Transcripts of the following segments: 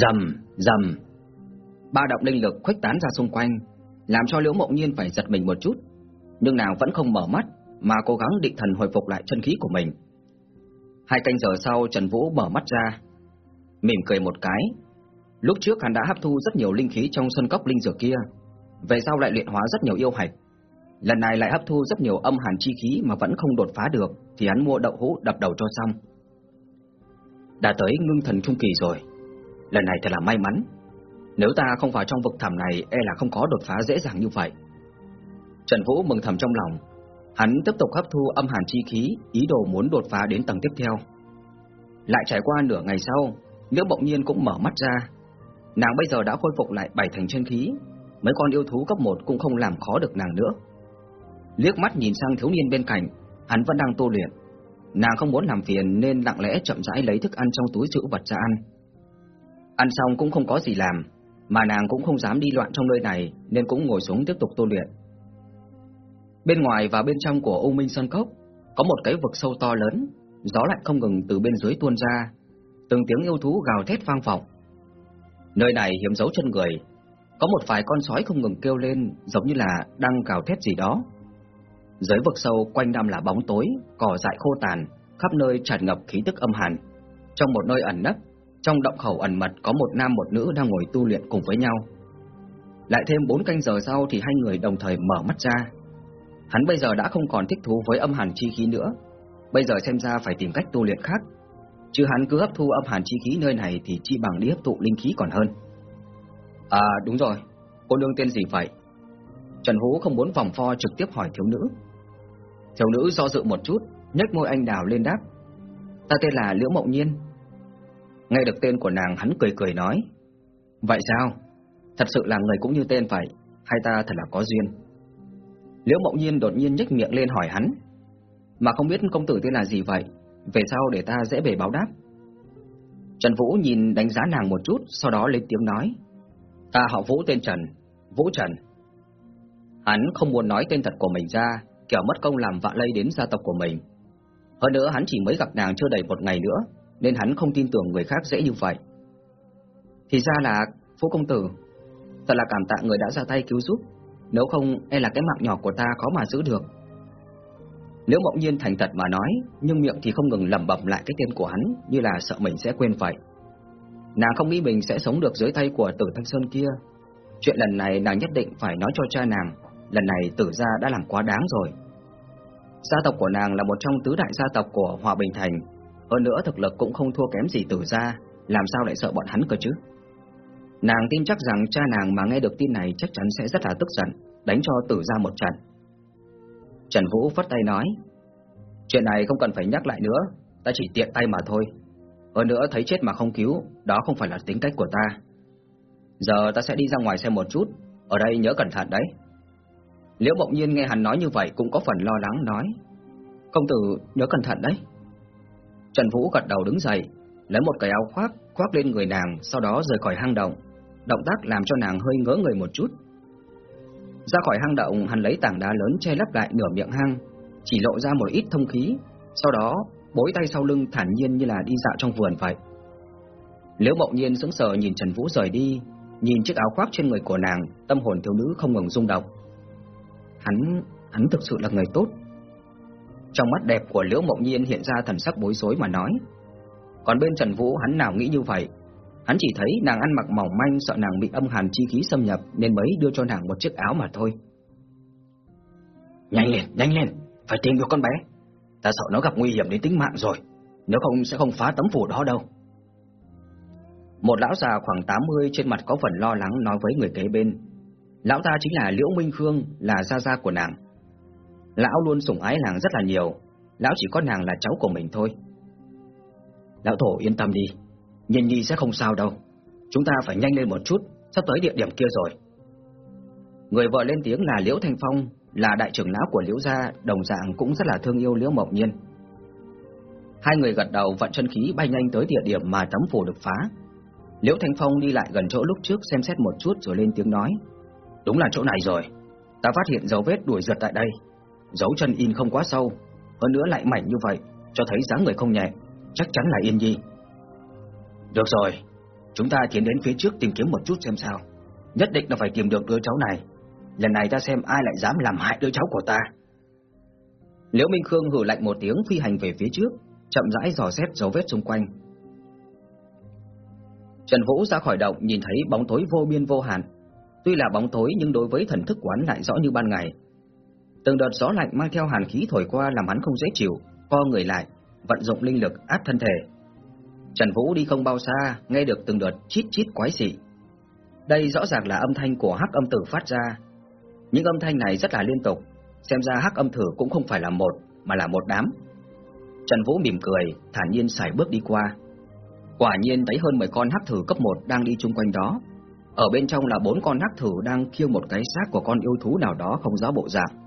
Dầm, dầm. Ba động linh lực khuếch tán ra xung quanh, làm cho Liễu Mộng Nhiên phải giật mình một chút, nhưng nàng vẫn không mở mắt mà cố gắng định thần hồi phục lại chân khí của mình. Hai canh giờ sau Trần Vũ mở mắt ra, mỉm cười một cái. Lúc trước hắn đã hấp thu rất nhiều linh khí trong sân cốc linh dược kia, về sau lại luyện hóa rất nhiều yêu hạch. Lần này lại hấp thu rất nhiều âm hàn chi khí mà vẫn không đột phá được, thì hắn mua đậu hũ đập đầu cho xong. Đã tới ngưng thần trung kỳ rồi, lần này thật là may mắn. Nếu ta không vào trong vực thẳm này, e là không có đột phá dễ dàng như vậy. Trần Vũ mừng thầm trong lòng, hắn tiếp tục hấp thu âm hàn chi khí, ý đồ muốn đột phá đến tầng tiếp theo. Lại trải qua nửa ngày sau, Liễu bỗng Nhiên cũng mở mắt ra. Nàng bây giờ đã khôi phục lại bảy thành chân khí, mấy con yêu thú cấp 1 cũng không làm khó được nàng nữa. Liếc mắt nhìn sang thiếu niên bên cạnh, hắn vẫn đang tu luyện. Nàng không muốn làm phiền nên lặng lẽ chậm rãi lấy thức ăn trong túi trữ vật ra ăn. Ăn xong cũng không có gì làm, mà nàng cũng không dám đi loạn trong nơi này nên cũng ngồi xuống tiếp tục tu luyện. Bên ngoài và bên trong của U Minh Sơn Cốc có một cái vực sâu to lớn, gió lại không ngừng từ bên dưới tuôn ra, từng tiếng yêu thú gào thét vang vọng. Nơi này hiếm dấu chân người, có một vài con sói không ngừng kêu lên giống như là đang gào thét gì đó. Dưới vực sâu quanh năm là bóng tối, cỏ dại khô tàn, khắp nơi tràn ngập khí tức âm hàn. Trong một nơi ẩn nấp, trong động khẩu ẩn mật có một nam một nữ đang ngồi tu luyện cùng với nhau. Lại thêm bốn canh giờ sau thì hai người đồng thời mở mắt ra. Hắn bây giờ đã không còn thích thú với âm hàn chi khí nữa, bây giờ xem ra phải tìm cách tu luyện khác. Chứ hắn cứ hấp thu âm hàn chi khí nơi này thì chi bằng đi hấp thụ linh khí còn hơn. À đúng rồi, cô nương tên gì vậy? Trần hú không muốn vòng vo trực tiếp hỏi thiếu nữ. Thiếu nữ do dự một chút, nhếch môi anh đào lên đáp. Ta tên là Liễu Mộng Nhiên. Nghe được tên của nàng hắn cười cười nói. Vậy sao? Thật sự là người cũng như tên vậy, hai ta thật là có duyên. Liễu Mộng Nhiên đột nhiên nhếch miệng lên hỏi hắn. Mà không biết công tử tên là gì vậy, về sau để ta dễ bề báo đáp. Trần Vũ nhìn đánh giá nàng một chút, sau đó lên tiếng nói. Ta họ Vũ tên Trần, Vũ Trần. Hắn không muốn nói tên thật của mình ra, kẻo mất công làm vạ lây đến gia tộc của mình. Hơn nữa hắn chỉ mới gặp nàng chưa đầy một ngày nữa, nên hắn không tin tưởng người khác dễ như vậy. Thì ra là Phú Công Tử, thật là cảm tạ người đã ra tay cứu giúp, nếu không e là cái mạng nhỏ của ta khó mà giữ được. Nếu bỗng nhiên thành thật mà nói, nhưng miệng thì không ngừng lẩm bẩm lại cái tên của hắn như là sợ mình sẽ quên vậy. Nàng không nghĩ mình sẽ sống được dưới tay của tử Thanh Sơn kia. Chuyện lần này nàng nhất định phải nói cho cha nàng, lần này tử gia đã làm quá đáng rồi. Gia tộc của nàng là một trong tứ đại gia tộc của Hòa Bình Thành, hơn nữa thực lực cũng không thua kém gì tử gia, làm sao lại sợ bọn hắn cơ chứ? Nàng tin chắc rằng cha nàng mà nghe được tin này chắc chắn sẽ rất là tức giận, đánh cho tử gia một trận. Trần Vũ phất tay nói, chuyện này không cần phải nhắc lại nữa, ta chỉ tiện tay mà thôi. Hơn nữa thấy chết mà không cứu, đó không phải là tính cách của ta. Giờ ta sẽ đi ra ngoài xem một chút, ở đây nhớ cẩn thận đấy. Liễu bỗng Nhiên nghe hắn nói như vậy cũng có phần lo lắng nói, công tử nhớ cẩn thận đấy. Trần Vũ gật đầu đứng dậy, lấy một cái áo khoác khoác lên người nàng, sau đó rời khỏi hang động. Động tác làm cho nàng hơi ngỡ người một chút. Ra khỏi hang động, hắn lấy tảng đá lớn che lấp lại nửa miệng hang, chỉ lộ ra một ít thông khí, sau đó bối tay sau lưng thản nhiên như là đi dạo trong vườn vậy. Liễu Mộng Nhiên sững sờ nhìn Trần Vũ rời đi, nhìn chiếc áo khoác trên người của nàng, tâm hồn thiếu nữ không ngừng rung động. Hắn, hắn thực sự là người tốt. Trong mắt đẹp của Liễu Mộng Nhiên hiện ra thần sắc bối rối mà nói. Còn bên Trần Vũ hắn nào nghĩ như vậy, hắn chỉ thấy nàng ăn mặc mỏng manh sợ nàng bị âm hàn chi khí xâm nhập nên mới đưa cho nàng một chiếc áo mà thôi. Nhanh lên, nhanh lên, phải tìm được con bé. Ta sợ nó gặp nguy hiểm đến tính mạng rồi, nếu không sẽ không phá tấm phủ đó đâu. Một lão già khoảng 80 trên mặt có phần lo lắng nói với người kế bên. Lão ta chính là Liễu Minh Khương, là gia gia của nàng. Lão luôn sủng ái nàng rất là nhiều, lão chỉ có nàng là cháu của mình thôi. Lão thổ yên tâm đi, nhân Nhi sẽ không sao đâu. Chúng ta phải nhanh lên một chút, sắp tới địa điểm kia rồi. Người vợ lên tiếng là Liễu Thanh Phong, là đại trưởng lão của Liễu gia, đồng dạng cũng rất là thương yêu Liễu Mộng Nhiên. Hai người gật đầu vận chân khí bay nhanh tới địa điểm mà tấm phủ được phá. Liễu Thanh Phong đi lại gần chỗ lúc trước xem xét một chút rồi lên tiếng nói. Đúng là chỗ này rồi, ta phát hiện dấu vết đuổi giật tại đây. Dấu chân in không quá sâu, hơn nữa lại mảnh như vậy, cho thấy dáng người không nhẹ, chắc chắn là Yên Nhi. Được rồi, Chúng ta tiến đến phía trước tìm kiếm một chút xem sao. Nhất định là phải tìm được đứa cháu này. Lần này ta xem ai lại dám làm hại đứa cháu của ta. Liễu Minh Khương hử lạnh một tiếng phi hành về phía trước, chậm rãi dò xét dấu vết xung quanh. Trần Vũ ra khỏi động nhìn thấy bóng tối vô biên vô hạn. Tuy là bóng tối nhưng đối với thần thức quán lại rõ như ban ngày. Từng đợt gió lạnh mang theo hàn khí thổi qua làm hắn không dễ chịu, co người lại, vận dụng linh lực áp thân thể. Trần Vũ đi không bao xa, nghe được từng đợt chít chít quái dị. Đây rõ ràng là âm thanh của hắc âm tử phát ra. Những âm thanh này rất là liên tục, xem ra hắc âm tử cũng không phải là một, mà là một đám. Trần Vũ mỉm cười, thản nhiên xài bước đi qua. Quả nhiên thấy hơn 10 con hắc thử cấp 1 đang đi chung quanh đó. Ở bên trong là bốn con hắc thử đang kêu một cái xác của con yêu thú nào đó không rõ bộ dạng.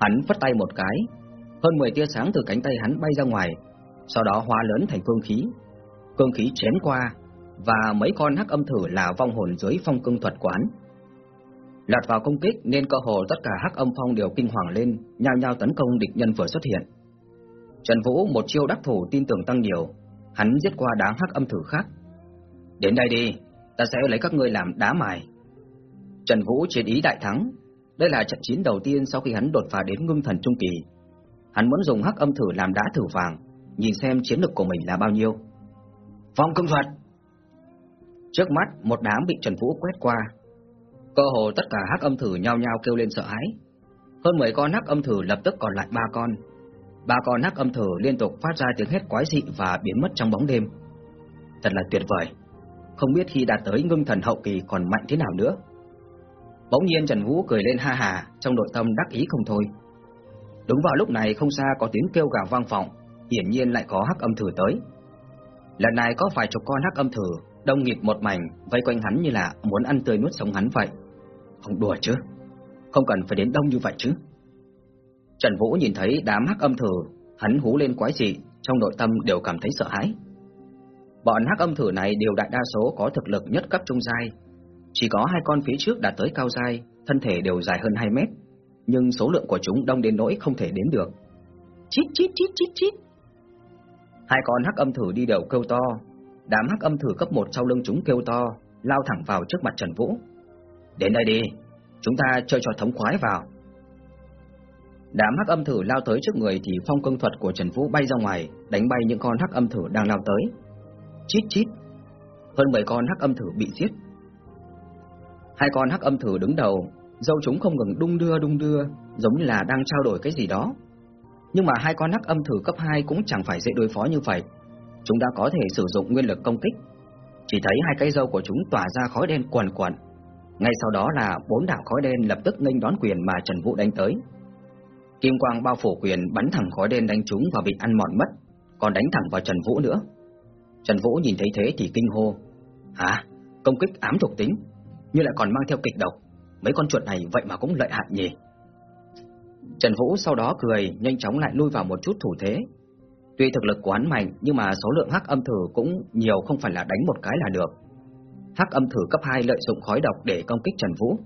Hắn phất tay một cái, hơn 10 tia sáng từ cánh tay hắn bay ra ngoài, sau đó hóa lớn thành cương khí. Cương khí chém qua, và mấy con hắc âm thử là vong hồn dưới phong cương thuật quán. Lọt vào công kích nên cơ hồ tất cả hắc âm phong đều kinh hoàng lên, nhao nhao tấn công địch nhân vừa xuất hiện. Trần Vũ một chiêu đắc thủ tin tưởng tăng nhiều, hắn giết qua đám hắc âm thử khác. Đến đây đi, ta sẽ lấy các ngươi làm đá mài. Trần Vũ chiến ý đại thắng, đây là trận chiến đầu tiên sau khi hắn đột phá đến ngưng thần trung kỳ. Hắn muốn dùng hắc âm thử làm đá thử vàng, nhìn xem chiến lực của mình là bao nhiêu. Phong công thuật. Trước mắt một đám bị Trần Vũ quét qua. Cơ hồ tất cả hắc âm thử nhao nhao kêu lên sợ hãi. Hơn 10 con hắc âm thử lập tức còn lại ba con. Ba con hắc âm thử liên tục phát ra tiếng hét quái dị và biến mất trong bóng đêm. Thật là tuyệt vời. Không biết khi đạt tới ngưng thần hậu kỳ còn mạnh thế nào nữa. Bỗng nhiên Trần Vũ cười lên ha hà, trong nội tâm đắc ý không thôi. Đúng vào lúc này không xa có tiếng kêu gào vang vọng, hiển nhiên lại có hắc âm thử tới. Lần này có vài chục con hắc âm thử, đông nghịt một mảnh, vây quanh hắn như là muốn ăn tươi nuốt sống hắn vậy. Không đùa chứ, không cần phải đến đông như vậy chứ. Trần Vũ nhìn thấy đám hắc âm thử, hắn hú lên quái dị, trong nội tâm đều cảm thấy sợ hãi. Bọn hắc âm thử này đều đại đa số có thực lực nhất cấp trung giai, chỉ có hai con phía trước đạt tới cao dai, thân thể đều dài hơn 2 mét, nhưng số lượng của chúng đông đến nỗi không thể đến được. Chít chít chít chít chít. Hai con hắc âm thử đi đều kêu to, đám hắc âm thử cấp 1 sau lưng chúng kêu to, lao thẳng vào trước mặt Trần Vũ. Đến đây đi, chúng ta chơi trò thống khoái vào. Đám hắc âm thử lao tới trước người thì phong công thuật của Trần Vũ bay ra ngoài, đánh bay những con hắc âm thử đang lao tới. Chít chít. Hơn 10 con hắc âm thử bị giết. Hai con hắc âm thử đứng đầu, dâu chúng không ngừng đung đưa đung đưa, giống như là đang trao đổi cái gì đó. Nhưng mà hai con hắc âm thử cấp 2 cũng chẳng phải dễ đối phó như vậy. Chúng đã có thể sử dụng nguyên lực công kích. Chỉ thấy hai cây dâu của chúng tỏa ra khói đen quần quần. Ngay sau đó là bốn đạo khói đen lập tức nghênh đón quyền mà Trần Vũ đánh tới. Kim quang bao phủ quyền bắn thẳng khói đen đánh chúng và bị ăn mòn mất, còn đánh thẳng vào Trần Vũ nữa. Trần Vũ nhìn thấy thế thì kinh hô: "Hả? Công kích ám thuộc tính, nhưng lại còn mang theo kịch độc, mấy con chuột này vậy mà cũng lợi hại nhỉ?" Trần Vũ sau đó cười, nhanh chóng lại lui vào một chút thủ thế. Tuy thực lực của hắn mạnh, nhưng mà số lượng hắc âm thử cũng nhiều không phải là đánh một cái là được. Hắc âm thử cấp 2 lợi dụng khói độc để công kích Trần Vũ.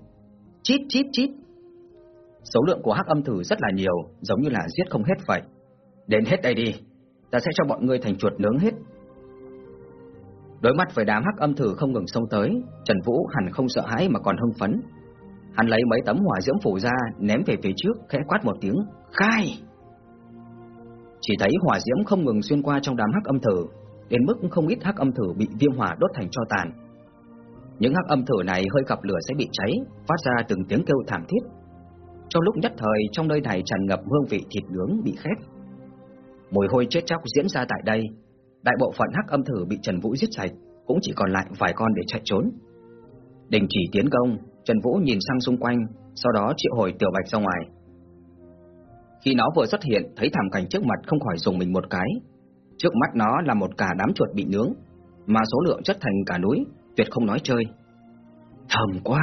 Chít chít chít. Số lượng của hắc âm thử rất là nhiều, giống như là giết không hết vậy. Đến hết đây đi, ta sẽ cho bọn ngươi thành chuột nướng hết. Đối mặt với đám hắc âm thử không ngừng xông tới, Trần Vũ hẳn không sợ hãi mà còn hưng phấn. Hắn lấy mấy tấm hỏa diễm phủ ra, ném về phía trước, khẽ quát một tiếng, khai! Chỉ thấy hỏa diễm không ngừng xuyên qua trong đám hắc âm thử, đến mức không ít hắc âm thử bị viêm hỏa đốt thành cho tàn. Những hắc âm thử này hơi gặp lửa sẽ bị cháy, phát ra từng tiếng kêu thảm thiết. Trong lúc nhất thời, trong nơi này tràn ngập hương vị thịt nướng bị khét. Mùi hôi chết chóc diễn ra tại đây, đại bộ phận hắc âm thử bị Trần Vũ giết sạch, cũng chỉ còn lại vài con để chạy trốn. Đình chỉ tiến công, Trần Vũ nhìn sang xung quanh, sau đó triệu hồi Tiểu Bạch ra ngoài. Khi nó vừa xuất hiện, thấy thảm cảnh trước mặt không khỏi dùng mình một cái. Trước mắt nó là một cả đám chuột bị nướng, mà số lượng chất thành cả núi, tuyệt không nói chơi. thầm quá!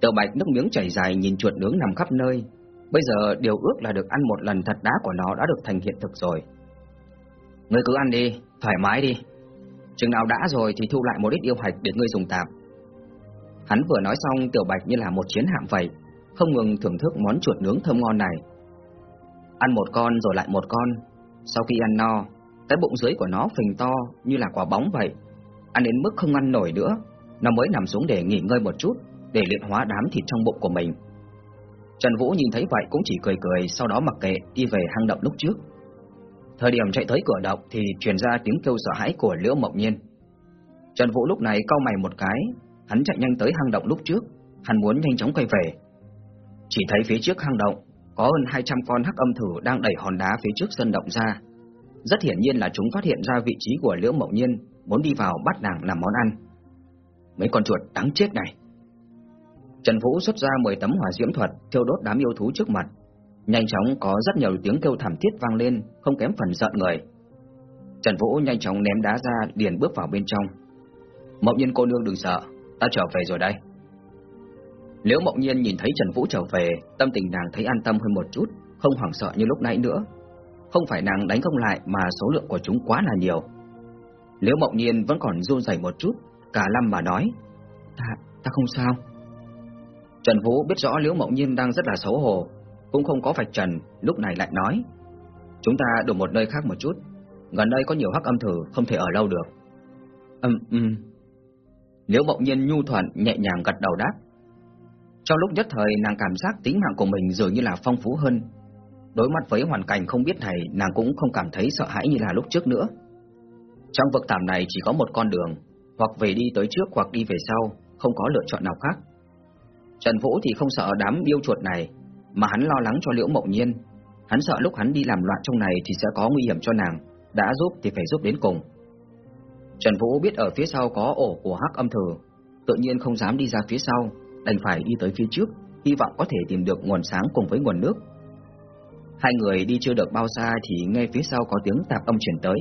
Tiểu Bạch nước miếng chảy dài nhìn chuột nướng nằm khắp nơi. Bây giờ điều ước là được ăn một lần thật đá của nó đã được thành hiện thực rồi. Ngươi cứ ăn đi, thoải mái đi. Chừng nào đã rồi thì thu lại một ít yêu hạch để ngươi dùng tạm. Hắn vừa nói xong Tiểu Bạch như là một chiến hạm vậy, không ngừng thưởng thức món chuột nướng thơm ngon này. Ăn một con rồi lại một con, Sau khi ăn no, cái bụng dưới của nó phình to như là quả bóng vậy. Ăn đến mức không ăn nổi nữa, nó mới nằm xuống để nghỉ ngơi một chút, để luyện hóa đám thịt trong bụng của mình. Trần Vũ nhìn thấy vậy cũng chỉ cười cười, sau đó mặc kệ đi về hang động lúc trước. Thời điểm chạy tới cửa động thì truyền ra tiếng kêu sợ hãi của Liễu Mộng Nhiên. Trần Vũ lúc này cau mày một cái, hắn chạy nhanh tới hang động lúc trước, hắn muốn nhanh chóng quay về. Chỉ thấy phía trước hang động có hơn 200 con hắc âm thử đang đẩy hòn đá phía trước sân động ra. Rất hiển nhiên là chúng phát hiện ra vị trí của Liễu Mộng Nhiên, muốn đi vào bắt nàng làm món ăn. Mấy con chuột đáng chết này. Trần Vũ xuất ra 10 tấm hỏa diễm thuật thiêu đốt đám yêu thú trước mặt. Nhanh chóng có rất nhiều tiếng kêu thảm thiết vang lên, không kém phần giận người. Trần Vũ nhanh chóng ném đá ra liền bước vào bên trong. Mộng Nhiên cô nương đừng sợ, ta trở về rồi đây. Liễu Mộng Nhiên nhìn thấy Trần Vũ trở về, tâm tình nàng thấy an tâm hơn một chút, không hoảng sợ như lúc nãy nữa. Không phải nàng đánh không lại mà số lượng của chúng quá là nhiều. Liễu Mộng Nhiên vẫn còn run rẩy một chút, cả lâm mà nói: "Ta, ta không sao." Trần Vũ biết rõ Liễu Mộng Nhiên đang rất là xấu hổ, cũng không có vạch trần, lúc này lại nói: "Chúng ta đổi một nơi khác một chút, gần đây có nhiều hắc âm thử không thể ở lâu được." Ừm ừm. Liễu Mộng Nhiên nhu thuận nhẹ nhàng gật đầu đáp. Trong lúc nhất thời nàng cảm giác tính mạng của mình dường như là phong phú hơn. Đối mặt với hoàn cảnh không biết này, nàng cũng không cảm thấy sợ hãi như là lúc trước nữa. Trong vực thẳm này chỉ có một con đường, hoặc về đi tới trước hoặc đi về sau, không có lựa chọn nào khác. Trần Vũ thì không sợ đám yêu chuột này, mà hắn lo lắng cho Liễu mậu Nhiên. Hắn sợ lúc hắn đi làm loạn trong này thì sẽ có nguy hiểm cho nàng, đã giúp thì phải giúp đến cùng. Trần Vũ biết ở phía sau có ổ của Hắc Âm Thử, tự nhiên không dám đi ra phía sau, đành phải đi tới phía trước, hy vọng có thể tìm được nguồn sáng cùng với nguồn nước. Hai người đi chưa được bao xa thì nghe phía sau có tiếng tạp âm truyền tới,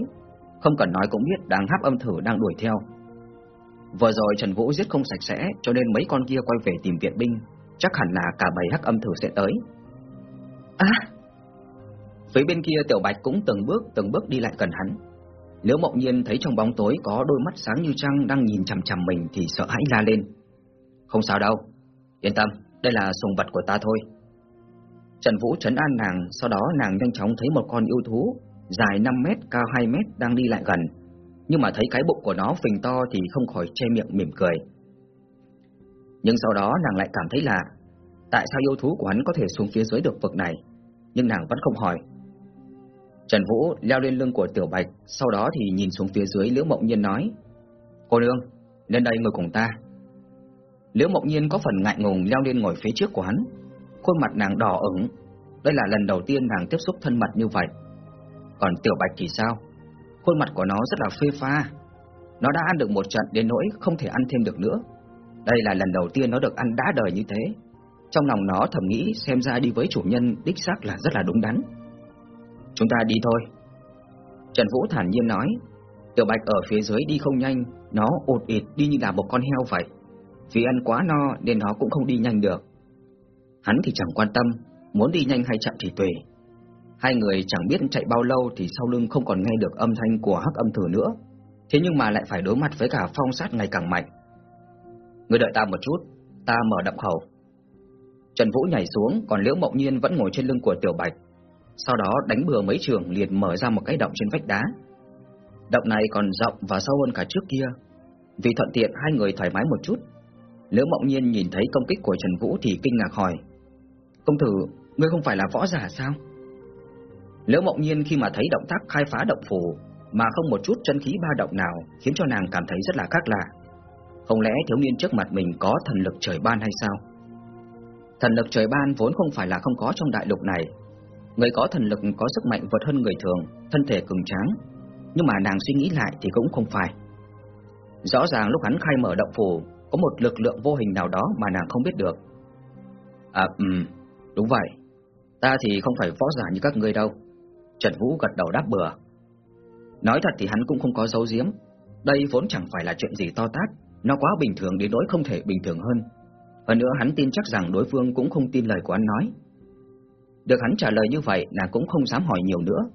không cần nói cũng biết đang hắc âm thử đang đuổi theo. Vừa rồi Trần Vũ giết không sạch sẽ, cho nên mấy con kia quay về tìm viện binh, chắc hẳn là cả bầy hắc âm thử sẽ tới. À! Phía bên kia Tiểu Bạch cũng từng bước từng bước đi lại gần hắn. nếu Mộng Nhiên thấy trong bóng tối có đôi mắt sáng như trăng đang nhìn chằm chằm mình thì sợ hãi la lên. Không sao đâu, yên tâm, đây là sùng vật của ta thôi. Trần Vũ trấn an nàng, sau đó nàng nhanh chóng thấy một con yêu thú dài 5 mét, cao 2 mét đang đi lại gần. Nhưng mà thấy cái bụng của nó phình to thì không khỏi che miệng mỉm cười. Nhưng sau đó nàng lại cảm thấy lạ, tại sao yêu thú của hắn có thể xuống phía dưới được vực này, nhưng nàng vẫn không hỏi. Trần Vũ leo lên lưng của Tiểu Bạch, sau đó thì nhìn xuống phía dưới Liễu Mộng Nhiên nói: "Cô nương, lên đây ngồi cùng ta." Liễu Mộng Nhiên có phần ngại ngùng leo lên ngồi phía trước của hắn, khuôn mặt nàng đỏ ửng, đây là lần đầu tiên nàng tiếp xúc thân mật như vậy. Còn Tiểu Bạch thì sao? Khuôn mặt của nó rất là phê pha. Nó đã ăn được một trận đến nỗi không thể ăn thêm được nữa. Đây là lần đầu tiên nó được ăn đã đời như thế. Trong lòng nó thầm nghĩ xem ra đi với chủ nhân đích xác là rất là đúng đắn. Chúng ta đi thôi. Trần Vũ thản nhiên nói, Tiểu Bạch ở phía dưới đi không nhanh, nó ột ịt đi như là một con heo vậy. Vì ăn quá no nên nó cũng không đi nhanh được. Hắn thì chẳng quan tâm, muốn đi nhanh hay chậm thì tùy. Hai người chẳng biết chạy bao lâu thì sau lưng không còn nghe được âm thanh của hắc âm thử nữa. Thế nhưng mà lại phải đối mặt với cả phong sát ngày càng mạnh. Người đợi ta một chút, ta mở động khẩu. Trần Vũ nhảy xuống, còn Liễu Mộng Nhiên vẫn ngồi trên lưng của Tiểu Bạch. Sau đó đánh bừa mấy trường liền mở ra một cái động trên vách đá. Động này còn rộng và sâu hơn cả trước kia. Vì thuận tiện hai người thoải mái một chút, Liễu Mộng Nhiên nhìn thấy công kích của Trần Vũ thì kinh ngạc hỏi: "Công tử, ngươi không phải là võ giả sao?" Liễu Mộng Nhiên khi mà thấy động tác khai phá động phủ mà không một chút chân khí ba động nào, khiến cho nàng cảm thấy rất là khác lạ. Không lẽ thiếu niên trước mặt mình có thần lực trời ban hay sao? Thần lực trời ban vốn không phải là không có trong đại lục này. Người có thần lực có sức mạnh vượt hơn người thường, thân thể cường tráng, nhưng mà nàng suy nghĩ lại thì cũng không phải. Rõ ràng lúc hắn khai mở động phủ, có một lực lượng vô hình nào đó mà nàng không biết được. À, ừm, đúng vậy. Ta thì không phải võ giả như các ngươi đâu. Trần Vũ gật đầu đáp bừa. Nói thật thì hắn cũng không có dấu giếm. Đây vốn chẳng phải là chuyện gì to tát, nó quá bình thường đến nỗi không thể bình thường hơn. Hơn nữa hắn tin chắc rằng đối phương cũng không tin lời của hắn nói. Được hắn trả lời như vậy, nàng cũng không dám hỏi nhiều nữa.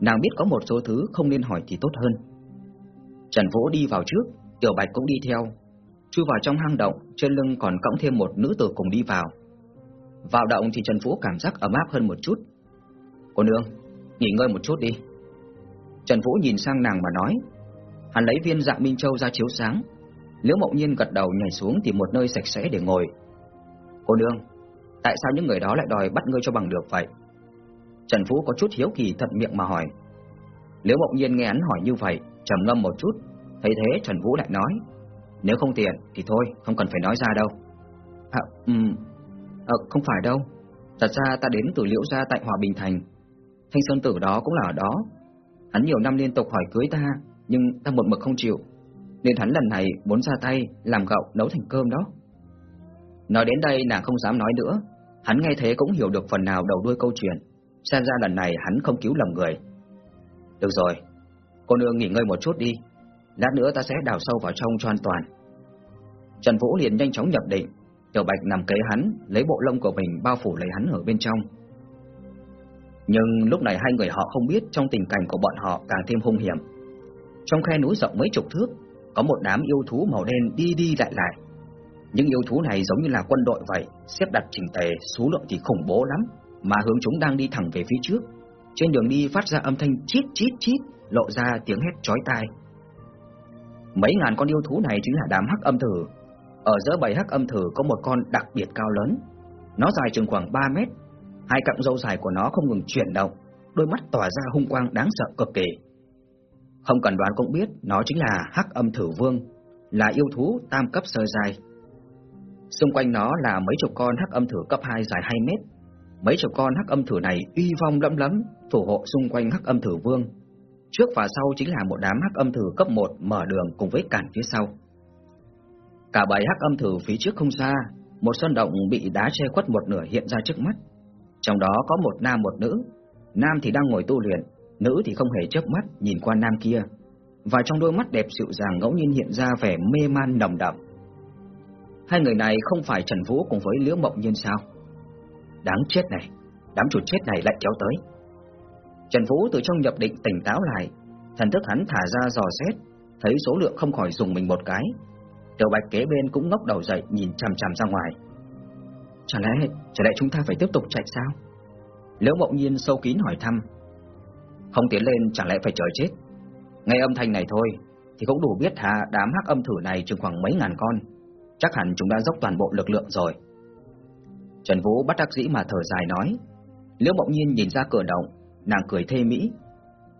Nàng biết có một số thứ không nên hỏi thì tốt hơn. Trần Vũ đi vào trước, Tiểu Bạch cũng đi theo, chui vào trong hang động, trên lưng còn cõng thêm một nữ tử cùng đi vào. Vào động thì Trần Vũ cảm giác ấm áp hơn một chút. Cô nương, nghỉ ngơi một chút đi, Trần Vũ nhìn sang nàng mà nói. Hắn lấy viên dạng Minh Châu ra chiếu sáng. Liễu Mộng Nhiên gật đầu nhảy xuống tìm một nơi sạch sẽ để ngồi. Cô nương, tại sao những người đó lại đòi bắt ngươi cho bằng được vậy? Trần Vũ có chút hiếu kỳ thận miệng mà hỏi. Liễu Mộng Nhiên nghe hắn hỏi như vậy, trầm ngâm một chút, thấy thế Trần Vũ lại nói, nếu không tiện thì thôi, không cần phải nói ra đâu. À, um, à, không phải đâu, thật ra ta đến từ Liễu gia tại Hòa Bình Thành, Thanh Sơn Tử đó cũng là ở đó. Hắn nhiều năm liên tục hỏi cưới ta, nhưng ta một mực không chịu, nên hắn lần này muốn ra tay làm gạo nấu thành cơm đó. Nói đến đây nàng không dám nói nữa, hắn nghe thế cũng hiểu được phần nào đầu đuôi câu chuyện, xem ra lần này hắn không cứu lầm người. Được rồi, cô nương nghỉ ngơi một chút đi, lát nữa ta sẽ đào sâu vào trong cho an toàn. Trần Vũ liền nhanh chóng nhập định, Tiểu Bạch nằm kế hắn, lấy bộ lông của mình bao phủ lấy hắn ở bên trong. Nhưng lúc này hai người họ không biết trong tình cảnh của bọn họ càng thêm hung hiểm. Trong khe núi rộng mấy chục thước, có một đám yêu thú màu đen đi đi lại lại. Những yêu thú này giống như là quân đội vậy, xếp đặt chỉnh tề, số lượng thì khủng bố lắm, mà hướng chúng đang đi thẳng về phía trước. Trên đường đi phát ra âm thanh chít chít chít, lộ ra tiếng hét chói tai. Mấy ngàn con yêu thú này chính là đám hắc âm thử. Ở giữa bầy hắc âm thử có một con đặc biệt cao lớn. Nó dài chừng khoảng 3 mét, hai cọng râu dài của nó không ngừng chuyển động, đôi mắt tỏa ra hung quang đáng sợ cực kỳ. Không cần đoán cũng biết, nó chính là Hắc Âm Thử Vương, là yêu thú tam cấp sơ dài. Xung quanh nó là mấy chục con Hắc Âm Thử cấp 2 dài 2 mét. Mấy chục con Hắc Âm Thử này uy vong lẫm lẫm, thủ hộ xung quanh Hắc Âm Thử Vương. Trước và sau chính là một đám Hắc Âm Thử cấp 1 mở đường cùng với cản phía sau. Cả bầy Hắc Âm Thử phía trước không xa, một sơn động bị đá che khuất một nửa hiện ra trước mắt. Trong đó có một nam một nữ, nam thì đang ngồi tu luyện, nữ thì không hề chớp mắt nhìn qua nam kia, và trong đôi mắt đẹp dịu dàng ngẫu nhiên hiện ra vẻ mê man nồng đậm. Hai người này không phải Trần Vũ cùng với Liễu Mộng Nhiên sao? Đáng chết này, đám chuột chết này lại kéo tới. Trần Vũ từ trong nhập định tỉnh táo lại, thần thức hắn thả ra dò xét, thấy số lượng không khỏi dùng mình một cái. Tiểu Bạch kế bên cũng ngóc đầu dậy nhìn chằm chằm ra ngoài. Chẳng lẽ, chẳng lẽ chúng ta phải tiếp tục chạy sao? Liễu Mộng Nhiên sâu kín hỏi thăm. Không tiến lên chẳng lẽ phải chờ chết? Nghe âm thanh này thôi, thì cũng đủ biết hà đám hắc âm thử này chừng khoảng mấy ngàn con. Chắc hẳn chúng đã dốc toàn bộ lực lượng rồi. Trần Vũ bắt đắc dĩ mà thở dài nói. Liễu Mộng Nhiên nhìn ra cửa động, nàng cười thê mỹ.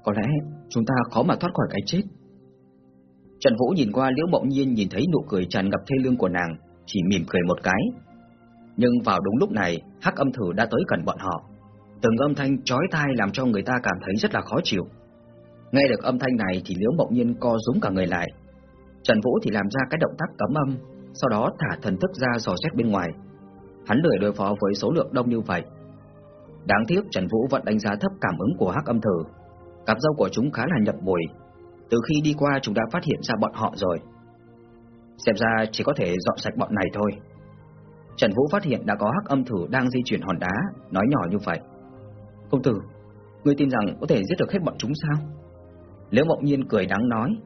Có lẽ chúng ta khó mà thoát khỏi cái chết. Trần Vũ nhìn qua Liễu Mộng Nhiên nhìn thấy nụ cười tràn ngập thê lương của nàng, chỉ mỉm cười một cái, nhưng vào đúng lúc này, hắc âm thử đã tới gần bọn họ. Từng âm thanh chói tai làm cho người ta cảm thấy rất là khó chịu. Nghe được âm thanh này thì Liễu Mộng Nhiên co rúm cả người lại. Trần Vũ thì làm ra cái động tác cấm âm, sau đó thả thần thức ra dò xét bên ngoài. Hắn lười đối phó với số lượng đông như vậy. Đáng tiếc Trần Vũ vẫn đánh giá thấp cảm ứng của hắc âm thử. Cặp dâu của chúng khá là nhập mùi. Từ khi đi qua chúng đã phát hiện ra bọn họ rồi. Xem ra chỉ có thể dọn sạch bọn này thôi. Trần Vũ phát hiện đã có hắc âm thử đang di chuyển hòn đá, nói nhỏ như vậy. Công tử, ngươi tin rằng có thể giết được hết bọn chúng sao? Liễu Mộng Nhiên cười đắng nói.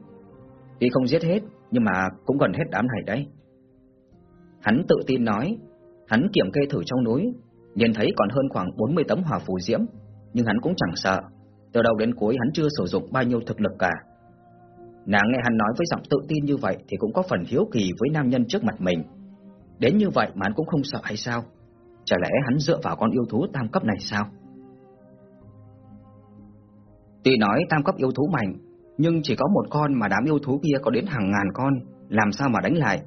Tuy không giết hết, nhưng mà cũng gần hết đám này đấy. Hắn tự tin nói, hắn kiểm kê thử trong núi, nhìn thấy còn hơn khoảng 40 tấm hỏa phù diễm, nhưng hắn cũng chẳng sợ. Từ đầu đến cuối hắn chưa sử dụng bao nhiêu thực lực cả. Nàng nghe hắn nói với giọng tự tin như vậy thì cũng có phần hiếu kỳ với nam nhân trước mặt mình. Đến như vậy mà hắn cũng không sợ hay sao? Chả lẽ hắn dựa vào con yêu thú tam cấp này sao? Tuy nói tam cấp yêu thú mạnh, nhưng chỉ có một con mà đám yêu thú kia có đến hàng ngàn con, làm sao mà đánh lại?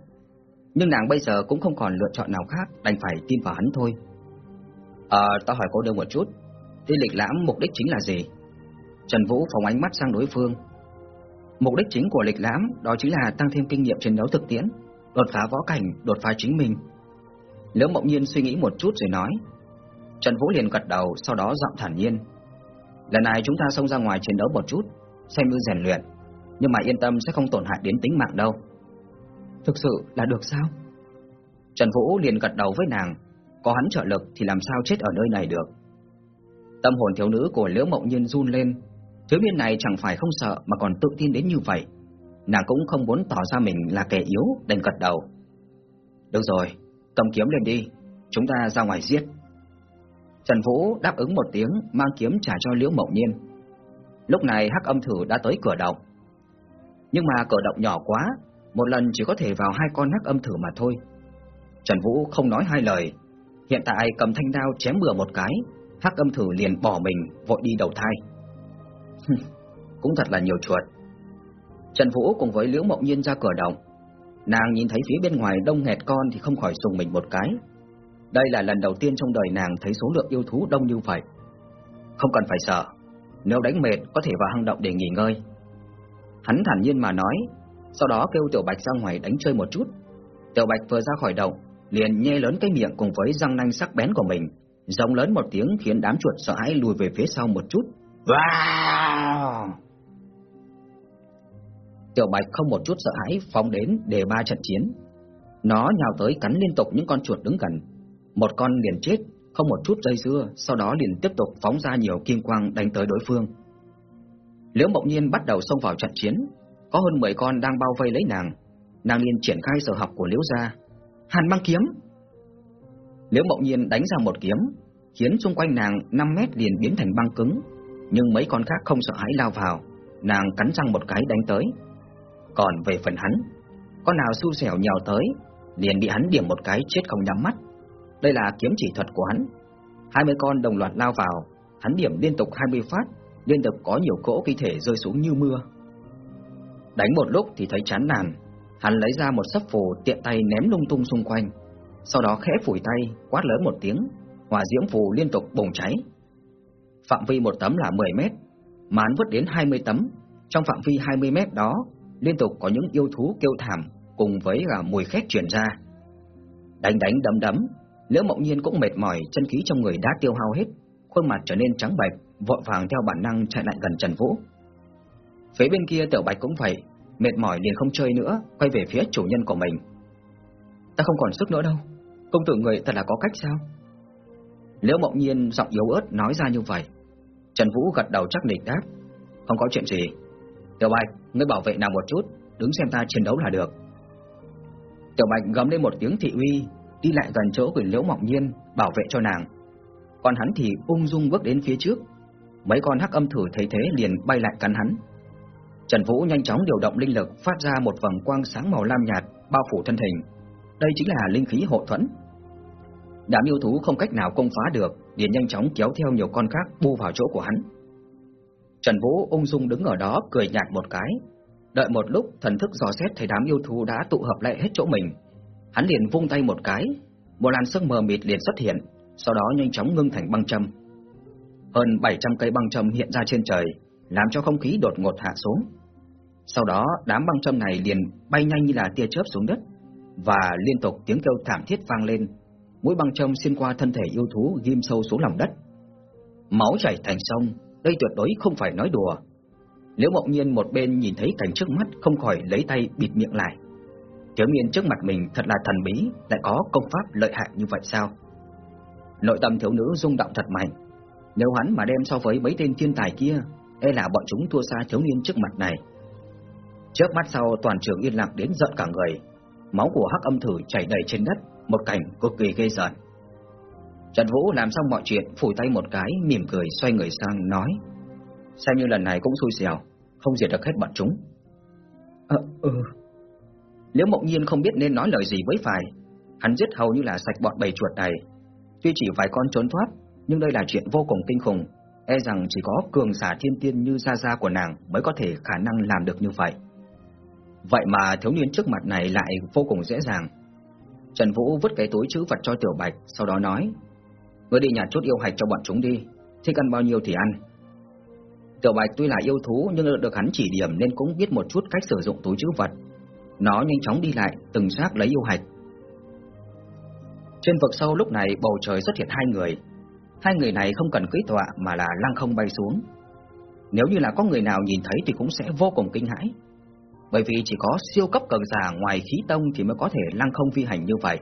Nhưng nàng bây giờ cũng không còn lựa chọn nào khác, đành phải tin vào hắn thôi. Ờ, tao hỏi cô đơn một chút, đi lịch lãm mục đích chính là gì? Trần Vũ phóng ánh mắt sang đối phương. Mục đích chính của lịch lãm đó chính là tăng thêm kinh nghiệm chiến đấu thực tiễn, đột phá võ cảnh, đột phá chính mình. Liễu Mộng Nhiên suy nghĩ một chút rồi nói. Trần Vũ liền gật đầu, sau đó giọng thản nhiên. Lần này chúng ta xông ra ngoài chiến đấu một chút, xem như rèn luyện, nhưng mà yên tâm sẽ không tổn hại đến tính mạng đâu. Thực sự là được sao? Trần Vũ liền gật đầu với nàng, có hắn trợ lực thì làm sao chết ở nơi này được. Tâm hồn thiếu nữ của Liễu Mộng Nhiên run lên, thiếu niên này chẳng phải không sợ mà còn tự tin đến như vậy. Nàng cũng không muốn tỏ ra mình là kẻ yếu, đành gật đầu. Được rồi, cầm kiếm lên đi, chúng ta ra ngoài giết. Trần Vũ đáp ứng một tiếng, mang kiếm trả cho Liễu Mộng Nhiên. Lúc này hắc âm thử đã tới cửa động. Nhưng mà cửa động nhỏ quá, một lần chỉ có thể vào hai con hắc âm thử mà thôi. Trần Vũ không nói hai lời, hiện tại cầm thanh đao chém bừa một cái, hắc âm thử liền bỏ mình vội đi đầu thai. Cũng thật là nhiều chuột. Trần Vũ cùng với Liễu Mộng Nhiên ra cửa động. Nàng nhìn thấy phía bên ngoài đông nghẹt con thì không khỏi sùng mình một cái. Đây là lần đầu tiên trong đời nàng thấy số lượng yêu thú đông như vậy. Không cần phải sợ, nếu đánh mệt có thể vào hang động để nghỉ ngơi. Hắn thản nhiên mà nói, sau đó kêu Tiểu Bạch ra ngoài đánh chơi một chút. Tiểu Bạch vừa ra khỏi động, liền nhe lớn cái miệng cùng với răng nanh sắc bén của mình, rống lớn một tiếng khiến đám chuột sợ hãi lùi về phía sau một chút. Wow! Tiểu Bạch không một chút sợ hãi phóng đến để ba trận chiến. Nó nhào tới cắn liên tục những con chuột đứng gần. Một con liền chết, không một chút dây dưa, sau đó liền tiếp tục phóng ra nhiều kim quang đánh tới đối phương. Liễu Mộng Nhiên bắt đầu xông vào trận chiến, có hơn 10 con đang bao vây lấy nàng. Nàng liền triển khai sở học của Liễu gia, Hàn băng kiếm. Liễu Mộng Nhiên đánh ra một kiếm, khiến xung quanh nàng 5 mét liền biến thành băng cứng, nhưng mấy con khác không sợ hãi lao vào, nàng cắn răng một cái đánh tới. Còn về phần hắn, con nào xu xẻo nhào tới, liền bị hắn điểm một cái chết không nhắm mắt. Đây là kiếm chỉ thuật của hắn. 20 con đồng loạt lao vào, hắn điểm liên tục 20 phát, liên tục có nhiều cỗ khí thể rơi xuống như mưa. Đánh một lúc thì thấy chán nản, hắn lấy ra một sấp phù tiện tay ném lung tung xung quanh, sau đó khẽ phủi tay, quát lớn một tiếng, hỏa diễm phù liên tục bùng cháy. Phạm vi một tấm là 10 mét, mà hắn vứt đến 20 tấm, trong phạm vi 20 mét đó liên tục có những yêu thú kêu thảm cùng với cả mùi khét truyền ra. Đánh đánh đấm đấm, Liễu Mộng Nhiên cũng mệt mỏi, chân khí trong người đã tiêu hao hết, khuôn mặt trở nên trắng bệch, vội vàng theo bản năng chạy lại gần Trần Vũ. Phía bên kia Tiểu Bạch cũng vậy, mệt mỏi liền không chơi nữa, quay về phía chủ nhân của mình. Ta không còn sức nữa đâu, công tử người thật là có cách sao? Liễu Mộng Nhiên giọng yếu ớt nói ra như vậy. Trần Vũ gật đầu chắc nịch đáp, không có chuyện gì. Tiểu Bạch, ngươi bảo vệ nào một chút, đứng xem ta chiến đấu là được. Tiểu Bạch gầm lên một tiếng thị uy, đi lại gần chỗ của Liễu Mộng Nhiên, bảo vệ cho nàng. Còn hắn thì ung dung bước đến phía trước. Mấy con hắc âm thử thấy thế liền bay lại cắn hắn. Trần Vũ nhanh chóng điều động linh lực phát ra một vầng quang sáng màu lam nhạt bao phủ thân hình. Đây chính là linh khí hộ thuẫn. Đám yêu thú không cách nào công phá được, liền nhanh chóng kéo theo nhiều con khác bu vào chỗ của hắn. Trần Vũ ung dung đứng ở đó cười nhạt một cái, đợi một lúc thần thức dò xét thấy đám yêu thú đã tụ hợp lại hết chỗ mình, hắn liền vung tay một cái, một làn sương mờ mịt liền xuất hiện, sau đó nhanh chóng ngưng thành băng châm. Hơn 700 cây băng châm hiện ra trên trời, làm cho không khí đột ngột hạ xuống. Sau đó, đám băng châm này liền bay nhanh như là tia chớp xuống đất, và liên tục tiếng kêu thảm thiết vang lên. Mũi băng châm xuyên qua thân thể yêu thú ghim sâu xuống lòng đất. Máu chảy thành sông, đây tuyệt đối không phải nói đùa. Liễu Mộng Nhiên một bên nhìn thấy cảnh trước mắt không khỏi lấy tay bịt miệng lại. Thiếu niên trước mặt mình thật là thần bí, lại có công pháp lợi hại như vậy sao? Nội tâm thiếu nữ rung động thật mạnh. Nếu hắn mà đem so với mấy tên thiên tài kia, e là bọn chúng thua xa thiếu niên trước mặt này. Trước mắt sau toàn trường yên lặng đến giận cả người, máu của hắc âm thử chảy đầy trên đất, một cảnh cực kỳ ghê rợn. Trần Vũ làm xong mọi chuyện, phủi tay một cái, mỉm cười xoay người sang nói: "Xem như lần này cũng xui xẻo, không diệt được hết bọn chúng." "Ờ ừ." Liễu Mộng Nhiên không biết nên nói lời gì với phải, hắn giết hầu như là sạch bọn bầy chuột này. Tuy chỉ vài con trốn thoát, nhưng đây là chuyện vô cùng kinh khủng, e rằng chỉ có cường giả thiên tiên như gia gia của nàng mới có thể khả năng làm được như vậy. Vậy mà thiếu niên trước mặt này lại vô cùng dễ dàng. Trần Vũ vứt cái túi chữ vật cho Tiểu Bạch, sau đó nói: "Ngươi đi nhặt chút yêu hạch cho bọn chúng đi, thích ăn bao nhiêu thì ăn." Tiểu Bạch tuy là yêu thú nhưng được hắn chỉ điểm nên cũng biết một chút cách sử dụng túi chữ vật. Nó nhanh chóng đi lại, từng xác lấy yêu hạch. Trên vực sâu lúc này bầu trời xuất hiện hai người. Hai người này không cần cưỡi tọa mà là lăng không bay xuống. Nếu như là có người nào nhìn thấy thì cũng sẽ vô cùng kinh hãi. Bởi vì chỉ có siêu cấp cường giả ngoài khí tông thì mới có thể lăng không phi hành như vậy.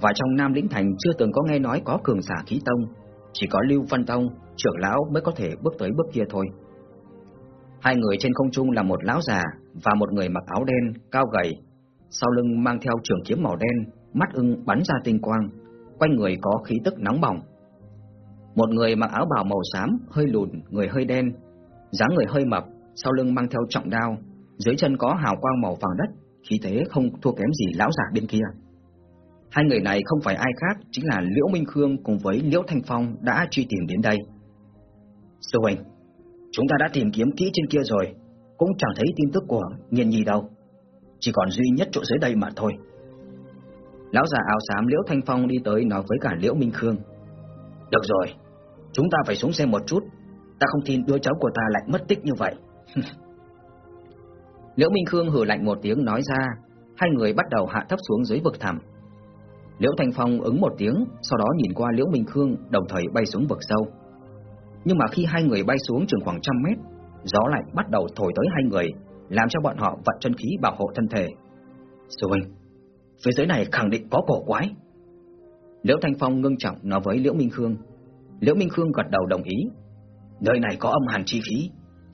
Và trong Nam Lĩnh Thành chưa từng có nghe nói có cường giả khí tông, chỉ có Lưu Văn Tông, trưởng lão mới có thể bước tới bước kia thôi. Hai người trên không trung là một lão già và một người mặc áo đen, cao gầy, sau lưng mang theo trường kiếm màu đen, mắt ưng bắn ra tinh quang, quanh người có khí tức nóng bỏng. Một người mặc áo bào màu xám, hơi lùn, người hơi đen, dáng người hơi mập, sau lưng mang theo trọng đao, dưới chân có hào quang màu vàng đất, khí thế không thua kém gì lão giả bên kia. Hai người này không phải ai khác, chính là Liễu Minh Khương cùng với Liễu Thanh Phong đã truy tìm đến đây. Sư huynh, chúng ta đã tìm kiếm kỹ trên kia rồi, cũng chẳng thấy tin tức của Nghiên Nhi đâu. Chỉ còn duy nhất chỗ dưới đây mà thôi. Lão già áo xám Liễu Thanh Phong đi tới nói với cả Liễu Minh Khương. Được rồi, chúng ta phải xuống xem một chút, ta không tin đứa cháu của ta lại mất tích như vậy. Liễu Minh Khương hừ lạnh một tiếng nói ra, hai người bắt đầu hạ thấp xuống dưới vực thẳm. Liễu Thanh Phong ứng một tiếng, sau đó nhìn qua Liễu Minh Khương đồng thời bay xuống vực sâu. Nhưng mà khi hai người bay xuống chừng khoảng trăm mét, gió lạnh bắt đầu thổi tới hai người, làm cho bọn họ vận chân khí bảo hộ thân thể. Sư huynh, phía dưới này khẳng định có cổ quái. Liễu Thanh Phong ngưng trọng nói với Liễu Minh Khương. Liễu Minh Khương gật đầu đồng ý. Nơi này có âm hàn chi khí,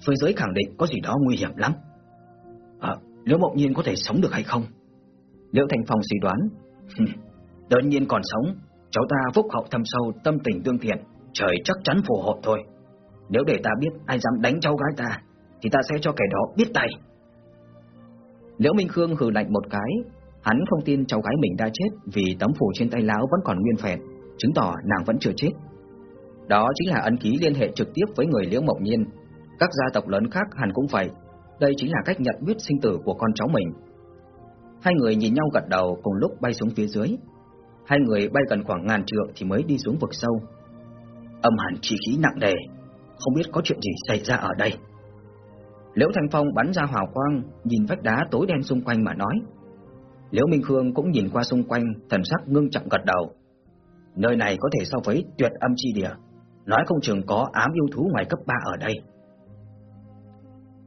phía dưới khẳng định có gì đó nguy hiểm lắm. À, Liễu Mộng Nhiên có thể sống được hay không? Liễu Thanh Phong suy đoán. Đương nhiên còn sống, cháu ta phúc hậu thâm sâu, tâm tình tương thiện, trời chắc chắn phù hộ thôi. Nếu để ta biết ai dám đánh cháu gái ta, thì ta sẽ cho kẻ đó biết tay. Liễu Minh Khương hừ lạnh một cái, hắn không tin cháu gái mình đã chết vì tấm phủ trên tay lão vẫn còn nguyên vẹn, chứng tỏ nàng vẫn chưa chết. Đó chính là ấn ký liên hệ trực tiếp với người Liễu Mộng Nhiên. Các gia tộc lớn khác hẳn cũng vậy. Đây chính là cách nhận biết sinh tử của con cháu mình. Hai người nhìn nhau gật đầu cùng lúc bay xuống phía dưới. Hai người bay gần khoảng ngàn trượng thì mới đi xuống vực sâu. Âm hẳn chi khí nặng đề không biết có chuyện gì xảy ra ở đây. Liễu Thanh Phong bắn ra hào quang, nhìn vách đá tối đen xung quanh mà nói. Liễu Minh Khương cũng nhìn qua xung quanh, thần sắc ngưng trọng gật đầu. Nơi này có thể so với tuyệt âm chi địa, nói không chừng có ám yêu thú ngoài cấp 3 ở đây.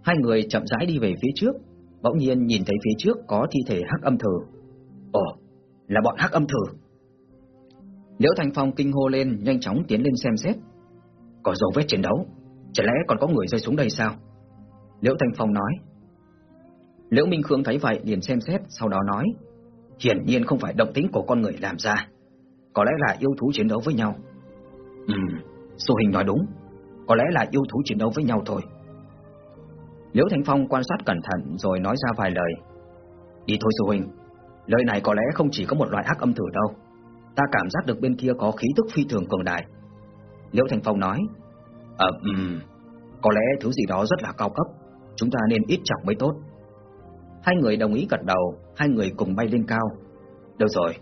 Hai người chậm rãi đi về phía trước, bỗng nhiên nhìn thấy phía trước có thi thể hắc âm thử. Ồ, là bọn hắc âm thử. Liễu Thanh Phong kinh hô lên, nhanh chóng tiến lên xem xét. Có dấu vết chiến đấu, chẳng lẽ còn có người rơi xuống đây sao? Liễu Thanh Phong nói. Liễu Minh Khương thấy vậy liền xem xét, sau đó nói. Hiển nhiên không phải động tính của con người làm ra, có lẽ là yêu thú chiến đấu với nhau. Ừ, Sư Hình nói đúng, có lẽ là yêu thú chiến đấu với nhau thôi. Liễu Thanh Phong quan sát cẩn thận rồi nói ra vài lời. Đi thôi Sư Huynh, lời này có lẽ không chỉ có một loại ác âm thử đâu. Ta cảm giác được bên kia có khí tức phi thường cường đại. Liễu Thành Phong nói, Ờ, um, có lẽ thứ gì đó rất là cao cấp, chúng ta nên ít chọc mới tốt. Hai người đồng ý gật đầu, hai người cùng bay lên cao. Được rồi,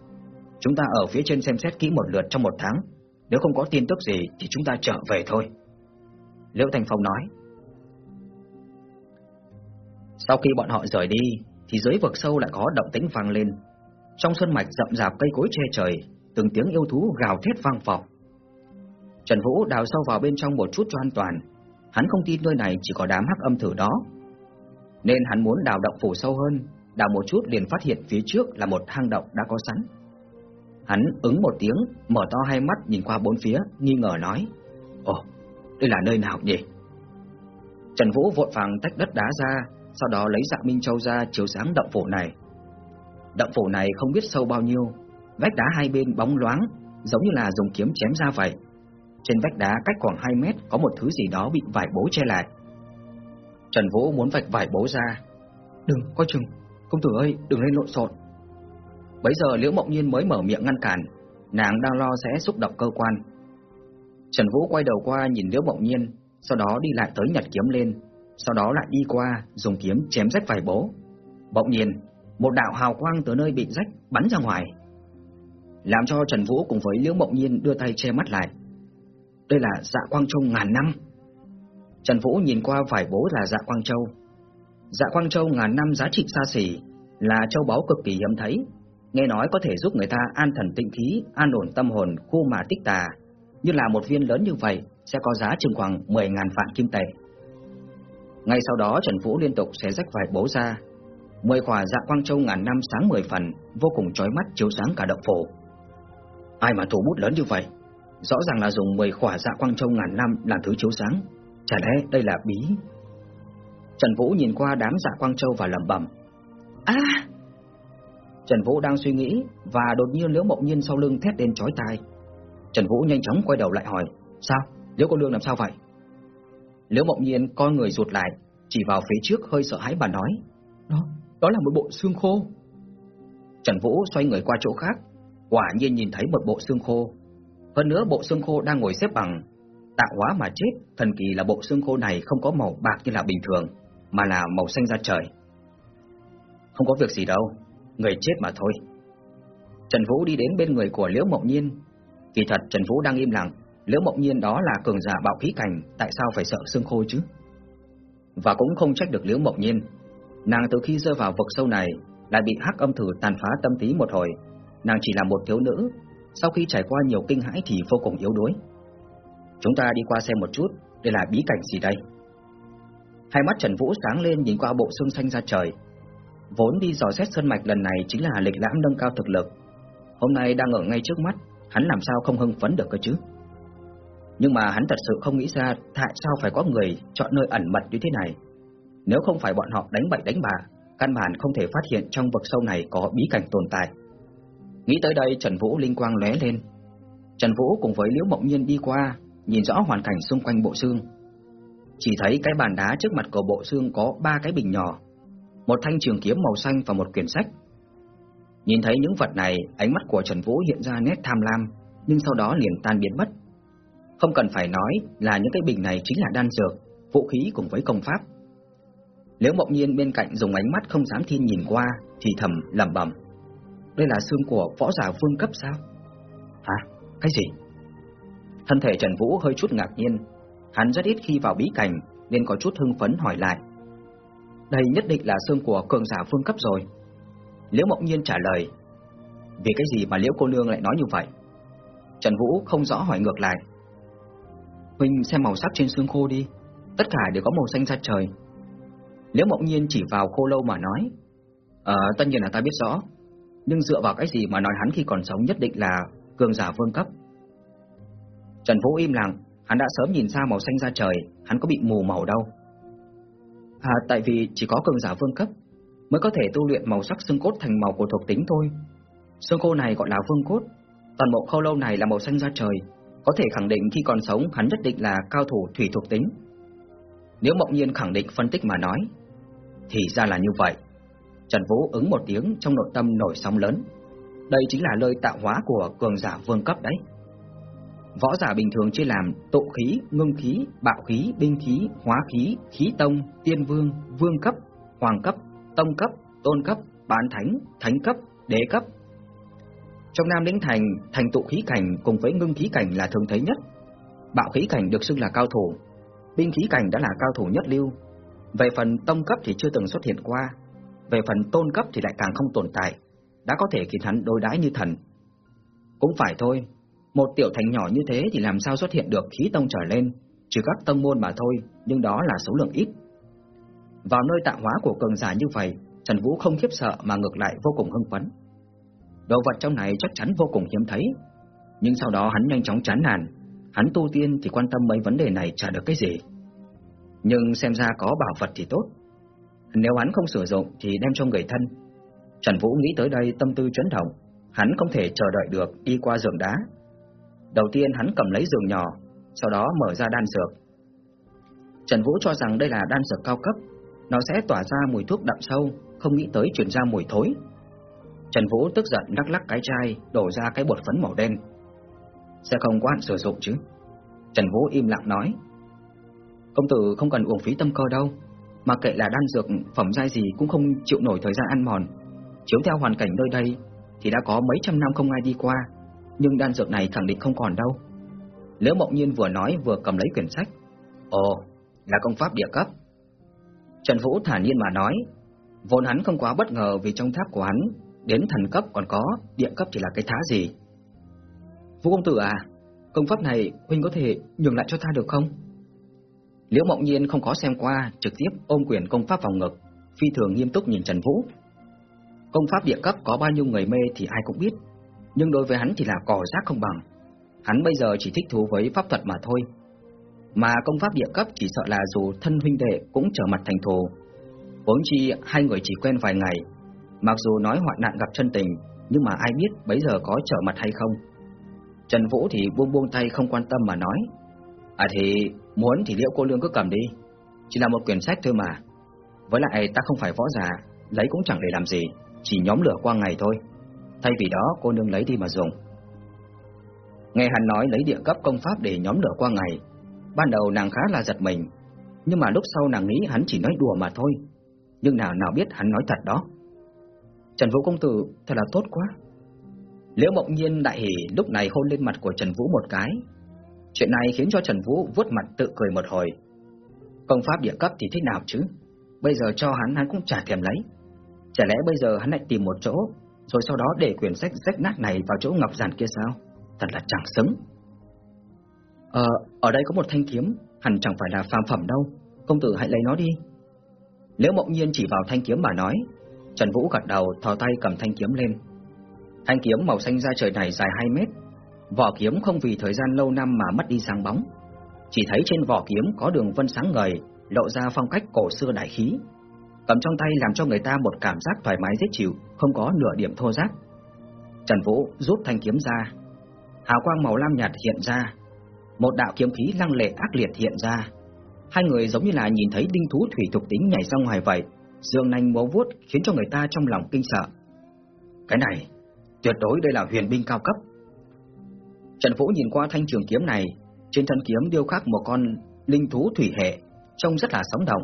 chúng ta ở phía trên xem xét kỹ một lượt trong một tháng, nếu không có tin tức gì thì chúng ta trở về thôi. Liễu Thành Phong nói. Sau khi bọn họ rời đi, thì dưới vực sâu lại có động tĩnh vang lên. Trong sân mạch rậm rạp cây cối che trời, từng tiếng yêu thú gào thét vang vọng. Trần Vũ đào sâu vào bên trong một chút cho an toàn, hắn không tin nơi này chỉ có đám hắc âm thử đó. Nên hắn muốn đào động phủ sâu hơn, đào một chút liền phát hiện phía trước là một hang động đã có sẵn. Hắn ứng một tiếng, mở to hai mắt nhìn qua bốn phía, nghi ngờ nói: "Ồ, đây là nơi nào nhỉ?" Trần Vũ vội vàng tách đất đá ra, sau đó lấy Dạ Minh Châu ra chiếu sáng động phủ này. Động phủ này không biết sâu bao nhiêu, vách đá hai bên bóng loáng, giống như là dùng kiếm chém ra vậy. Trên vách đá cách khoảng 2 mét có một thứ gì đó bị vải bố che lại. Trần Vũ muốn vạch vải bố ra. Đừng, coi chừng, công tử ơi, đừng lên lộn xộn. Bấy giờ Liễu Mộng Nhiên mới mở miệng ngăn cản, nàng đang lo sẽ xúc động cơ quan. Trần Vũ quay đầu qua nhìn Liễu Mộng Nhiên, sau đó đi lại tới nhặt kiếm lên, sau đó lại đi qua dùng kiếm chém rách vải bố. Bỗng nhiên, một đạo hào quang từ nơi bị rách bắn ra ngoài, làm cho Trần Vũ cùng với Liễu Mộng Nhiên đưa tay che mắt lại. Đây là Dạ Quang Châu ngàn năm. Trần Vũ nhìn qua vải bố là Dạ Quang Châu. Dạ Quang Châu ngàn năm giá trị xa xỉ, là châu báu cực kỳ hiếm thấy, nghe nói có thể giúp người ta an thần tịnh khí, an ổn tâm hồn, khu mà tích tà. Như là một viên lớn như vậy sẽ có giá chừng khoảng 10.000 vạn kim tệ. Ngay sau đó Trần Vũ liên tục xé rách vải bố ra, mười quả dạ quang châu ngàn năm sáng mười phần, vô cùng chói mắt chiếu sáng cả động phủ. Ai mà thủ bút lớn như vậy? Rõ ràng là dùng 10 quả dạ quang châu ngàn năm làm thứ chiếu sáng, chả lẽ đây là bí? Trần Vũ nhìn qua đám dạ quang châu và lẩm bẩm: "A!" Trần Vũ đang suy nghĩ và đột nhiên Liễu Mộng Nhiên sau lưng thét lên chói tai. Trần Vũ nhanh chóng quay đầu lại hỏi: "Sao? Liễu cô nương làm sao vậy?" Liễu Mộng Nhiên coi người rụt lại, chỉ vào phía trước hơi sợ hãi bà nói: "Đó, đó là một bộ xương khô." Trần Vũ xoay người qua chỗ khác, quả nhiên nhìn thấy một bộ xương khô. Hơn nữa bộ xương khô đang ngồi xếp bằng, tạo hóa mà chết, thần kỳ là bộ xương khô này không có màu bạc như là bình thường, mà là màu xanh da trời. Không có việc gì đâu, người chết mà thôi. Trần Vũ đi đến bên người của Liễu Mộng Nhiên. Kỳ thật Trần Vũ đang im lặng, Liễu Mộng Nhiên đó là cường giả bạo khí cảnh, tại sao phải sợ xương khô chứ? Và cũng không trách được Liễu Mộng Nhiên. Nàng từ khi rơi vào vực sâu này, lại bị hắc âm thử tàn phá tâm trí một hồi. Nàng chỉ là một thiếu nữ, sau khi trải qua nhiều kinh hãi thì vô cùng yếu đuối. Chúng ta đi qua xem một chút, đây là bí cảnh gì đây? Hai mắt Trần Vũ sáng lên nhìn qua bộ xương xanh ra trời. Vốn đi dò xét sơn mạch lần này chính là lịch lãm nâng cao thực lực. Hôm nay đang ở ngay trước mắt, hắn làm sao không hưng phấn được cơ chứ? Nhưng mà hắn thật sự không nghĩ ra tại sao phải có người chọn nơi ẩn mật như thế này. Nếu không phải bọn họ đánh bậy đánh bạ, căn bản không thể phát hiện trong vực sâu này có bí cảnh tồn tại. Nghĩ tới đây Trần Vũ linh quang lóe lên. Trần Vũ cùng với Liễu Mộng Nhiên đi qua, nhìn rõ hoàn cảnh xung quanh bộ xương. Chỉ thấy cái bàn đá trước mặt của bộ xương có ba cái bình nhỏ, một thanh trường kiếm màu xanh và một quyển sách. Nhìn thấy những vật này, ánh mắt của Trần Vũ hiện ra nét tham lam, nhưng sau đó liền tan biến mất. Không cần phải nói là những cái bình này chính là đan dược, vũ khí cùng với công pháp. Liễu Mộng Nhiên bên cạnh dùng ánh mắt không dám tin nhìn qua, thì thầm lẩm bẩm: "Đây là xương của võ giả vương cấp sao?" "Hả? Cái gì?" Thân thể Trần Vũ hơi chút ngạc nhiên, hắn rất ít khi vào bí cảnh nên có chút hưng phấn hỏi lại. "Đây nhất định là xương của cường giả vương cấp rồi." Liễu Mộng Nhiên trả lời: "Vì cái gì mà Liễu cô nương lại nói như vậy?" Trần Vũ không rõ hỏi ngược lại. "Huynh xem màu sắc trên xương khô đi, tất cả đều có màu xanh da trời." Liễu Mộng Nhiên chỉ vào khô lâu mà nói Ờ, tất nhiên là ta biết rõ nhưng dựa vào cái gì mà nói hắn khi còn sống nhất định là cường giả vương cấp? Trần Vũ im lặng Hắn đã sớm nhìn ra màu xanh da trời Hắn có bị mù màu đâu. À, tại vì chỉ có cường giả vương cấp Mới có thể tu luyện màu sắc xương cốt thành màu của thuộc tính thôi. Xương khô này gọi là vương cốt Toàn bộ khâu lâu này là màu xanh da trời Có thể khẳng định khi còn sống hắn nhất định là cao thủ thủy thuộc tính. Nếu mộng nhiên khẳng định phân tích mà nói thì ra là như vậy. Trần Vũ ứng một tiếng trong nội tâm nổi sóng lớn. Đây chính là lời tạo hóa của cường giả vương cấp đấy. Võ giả bình thường chia làm tụ khí, ngưng khí, bạo khí, binh khí, hóa khí, khí tông, tiên vương, vương cấp, hoàng cấp, tông cấp, tôn cấp, bán thánh, thánh cấp, đế cấp. Trong Nam Lĩnh Thành, thành tụ khí cảnh cùng với ngưng khí cảnh là thường thấy nhất. Bạo khí cảnh được xưng là cao thủ, binh khí cảnh đã là cao thủ nhất lưu, về phần tông cấp thì chưa từng xuất hiện qua, về phần tôn cấp thì lại càng không tồn tại, đã có thể khiến hắn đối đãi như thần. Cũng phải thôi, một tiểu thành nhỏ như thế thì làm sao xuất hiện được khí tông trở lên, trừ các tông môn mà thôi, nhưng đó là số lượng ít. Vào nơi tạo hóa của cường giả như vậy, Trần Vũ không khiếp sợ mà ngược lại vô cùng hưng phấn. Đồ vật trong này chắc chắn vô cùng hiếm thấy, nhưng sau đó hắn nhanh chóng chán nản, hắn tu tiên thì quan tâm mấy vấn đề này trả được cái gì. Nhưng xem ra có bảo vật thì tốt nếu hắn không sử dụng thì đem cho người thân. Trần Vũ nghĩ tới đây tâm tư chấn động. Hắn không thể chờ đợi được đi qua giường đá. Đầu tiên hắn cầm lấy giường nhỏ, Sau đó mở ra đan dược. Trần Vũ cho rằng đây là đan dược cao cấp. Nó sẽ tỏa ra mùi thuốc đậm sâu, Không nghĩ tới chuyển ra mùi thối. Trần Vũ tức giận lắc lắc cái chai, Đổ ra cái bột phấn màu đen. Sẽ không có hạn sử dụng chứ? Trần Vũ im lặng nói. Công tử không cần uổng phí tâm cơ đâu. Mà kệ là đan dược phẩm giai gì cũng không chịu nổi thời gian ăn mòn. Chiếu theo hoàn cảnh nơi đây Thì đã có mấy trăm năm không ai đi qua Nhưng đan dược này khẳng định không còn đâu. Liễu Mộng Nhiên vừa nói vừa cầm lấy quyển sách. Ồ, là công pháp địa cấp. Trần Vũ thản nhiên mà nói Vốn hắn không quá bất ngờ vì trong tháp của hắn Đến thần cấp còn có Địa cấp chỉ là cái thá gì? Vũ công tử à Công pháp này Huynh có thể nhường lại cho ta được không? Liễu Mộng Nhiên không có xem qua, trực tiếp ôm quyền công pháp vào ngực, phi thường nghiêm túc nhìn Trần Vũ. Công pháp địa cấp có bao nhiêu người mê thì ai cũng biết, nhưng đối với hắn thì là cỏ rác không bằng. Hắn bây giờ chỉ thích thú với pháp thuật mà thôi. Mà công pháp địa cấp chỉ sợ là dù thân huynh đệ cũng trở mặt thành thù. Vốn chi hai người chỉ quen vài ngày, mặc dù nói hoạn nạn gặp chân tình, nhưng mà ai biết bấy giờ có trở mặt hay không. Trần Vũ thì buông buông tay không quan tâm mà nói: "À thì Muốn thì liệu cô lương cứ cầm đi, chỉ là một quyển sách thôi mà. Với lại ta không phải võ giả, lấy cũng chẳng để làm gì, chỉ nhóm lửa qua ngày thôi. Thay vì đó cô nương lấy đi mà dùng. Nghe hắn nói lấy địa cấp công pháp để nhóm lửa qua ngày, ban đầu nàng khá là giật mình, nhưng mà lúc sau nàng nghĩ hắn chỉ nói đùa mà thôi. Nhưng nào nào biết hắn nói thật đó. Trần Vũ công tử thật là tốt quá. Liễu Mộng Nhiên đại hỉ lúc này hôn lên mặt của Trần Vũ một cái. Chuyện này khiến cho Trần Vũ vuốt mặt tự cười một hồi. Công pháp địa cấp thì thế nào chứ? Bây giờ cho hắn hắn cũng chả thèm lấy. Chả lẽ bây giờ hắn lại tìm một chỗ, rồi sau đó để quyển sách rách nát này vào chỗ ngọc giản kia sao? Thật là chẳng xứng. Ờ, ở đây có một thanh kiếm, hẳn chẳng phải là phàm phẩm đâu. Công tử hãy lấy nó đi. Liễu Mộng Nhiên chỉ vào thanh kiếm mà nói. Trần Vũ gật đầu, thò tay cầm thanh kiếm lên. Thanh kiếm màu xanh da trời này dài 2 mét, vỏ kiếm không vì thời gian lâu năm mà mất đi sáng bóng. Chỉ thấy trên vỏ kiếm có đường vân sáng ngời, lộ ra phong cách cổ xưa đại khí. Cầm trong tay làm cho người ta một cảm giác thoải mái dễ chịu, không có nửa điểm thô ráp. Trần Vũ rút thanh kiếm ra, hào quang màu lam nhạt hiện ra, một đạo kiếm khí lăng lệ ác liệt hiện ra. Hai người giống như là nhìn thấy đinh thú thủy thuộc tính nhảy ra ngoài vậy, dương nanh múa vuốt khiến cho người ta trong lòng kinh sợ. Cái này, tuyệt đối đây là huyền binh cao cấp. Trần Vũ nhìn qua thanh trường kiếm này, trên thân kiếm điêu khắc một con linh thú thủy hệ, trông rất là sống động.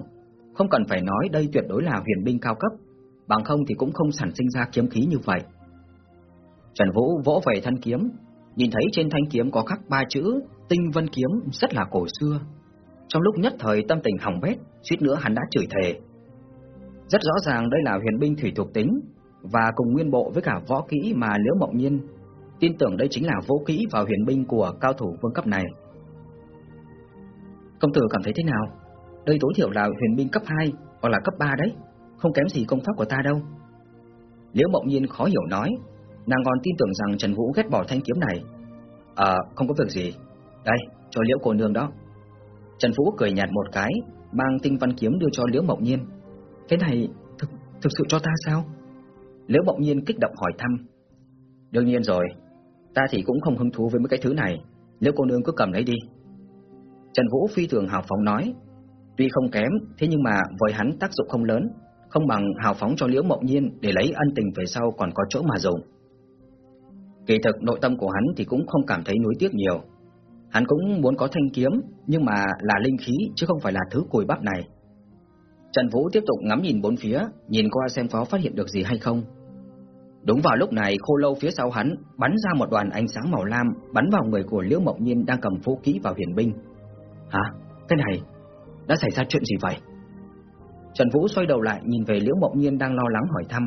Không cần phải nói đây tuyệt đối là huyền binh cao cấp, bằng không thì cũng không sản sinh ra kiếm khí như vậy. Trần Vũ vỗ về thân kiếm, nhìn thấy trên thanh kiếm có khắc ba chữ Tinh Vân kiếm rất là cổ xưa. Trong lúc nhất thời tâm tình hỏng bét, suýt nữa hắn đã chửi thề. Rất rõ ràng đây là huyền binh thủy thuộc tính và cùng nguyên bộ với cả võ kỹ mà Liễu Mộng Nhiên tin tưởng đây chính là vũ kỹ và huyền binh của cao thủ vương cấp này. Công tử cảm thấy thế nào? Đây tối thiểu là huyền binh cấp 2 hoặc là cấp 3 đấy, không kém gì công pháp của ta đâu. Liễu Mộng Nhiên khó hiểu nói, nàng còn tin tưởng rằng Trần Vũ ghét bỏ thanh kiếm này. Ờ, không có việc gì. Đây, cho Liễu cô nương đó. Trần Vũ cười nhạt một cái, mang tinh văn kiếm đưa cho Liễu Mộng Nhiên. Cái này thực thực sự cho ta sao? Liễu Mộng Nhiên kích động hỏi thăm. Đương nhiên rồi, ta thì cũng không hứng thú với mấy cái thứ này, Liễu cô nương cứ cầm lấy đi. Trần Vũ phi thường hào phóng nói, tuy không kém, thế nhưng mà với hắn tác dụng không lớn, không bằng hào phóng cho Liễu Mộng Nhiên để lấy ân tình về sau còn có chỗ mà dùng. Kỳ thực nội tâm của hắn thì cũng không cảm thấy nuối tiếc nhiều. Hắn cũng muốn có thanh kiếm, nhưng mà là linh khí chứ không phải là thứ cùi bắp này. Trần Vũ tiếp tục ngắm nhìn bốn phía, nhìn qua xem có phát hiện được gì hay không. Đúng vào lúc này, khô lâu phía sau hắn bắn ra một đoàn ánh sáng màu lam, bắn vào người của Liễu Mộng Nhiên đang cầm vũ khí vào huyền binh. Hả? Cái này đã xảy ra chuyện gì vậy? Trần Vũ xoay đầu lại nhìn về Liễu Mộng Nhiên đang lo lắng hỏi thăm.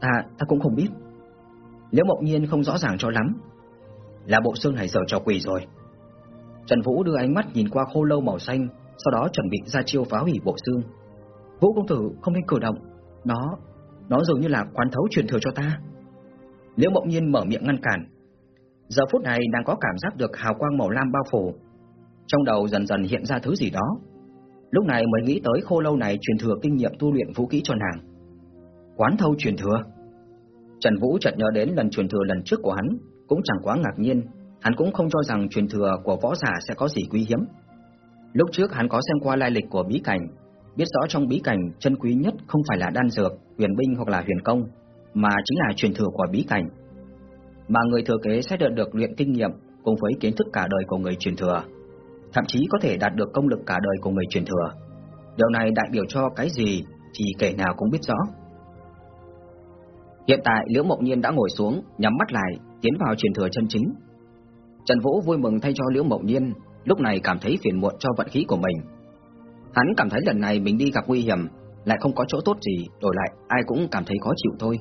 Ta, ta cũng không biết. Liễu Mộng Nhiên không rõ ràng cho lắm. Là bộ xương này giờ cho quỷ rồi. Trần Vũ đưa ánh mắt nhìn qua khô lâu màu xanh, sau đó chuẩn bị ra chiêu phá hủy bộ xương. Vũ công tử không nên cử động, nó, nó dường như là quán thấu truyền thừa cho ta. Liễu Mộng Nhiên mở miệng ngăn cản. Giờ phút này đang có cảm giác được hào quang màu lam bao phủ, trong đầu dần dần hiện ra thứ gì đó. Lúc này mới nghĩ tới khô lâu này truyền thừa kinh nghiệm tu luyện vũ kỹ cho nàng. Quán thâu truyền thừa. Trần Vũ chợt nhớ đến lần truyền thừa lần trước của hắn, cũng chẳng quá ngạc nhiên, hắn cũng không cho rằng truyền thừa của võ giả sẽ có gì quý hiếm. Lúc trước hắn có xem qua lai lịch của bí cảnh, biết rõ trong bí cảnh chân quý nhất không phải là đan dược, huyền binh hoặc là huyền công, mà chính là truyền thừa của bí cảnh. Mà người thừa kế sẽ được được luyện kinh nghiệm cùng với kiến thức cả đời của người truyền thừa, thậm chí có thể đạt được công lực cả đời của người truyền thừa. Điều này đại biểu cho cái gì thì kẻ nào cũng biết rõ. Hiện tại Liễu Mộng Nhiên đã ngồi xuống, nhắm mắt lại, tiến vào truyền thừa chân chính. Trần Vũ vui mừng thay cho Liễu Mộng Nhiên, lúc này cảm thấy phiền muộn cho vận khí của mình. Hắn cảm thấy lần này mình đi gặp nguy hiểm, lại không có chỗ tốt gì, đổi lại ai cũng cảm thấy khó chịu thôi.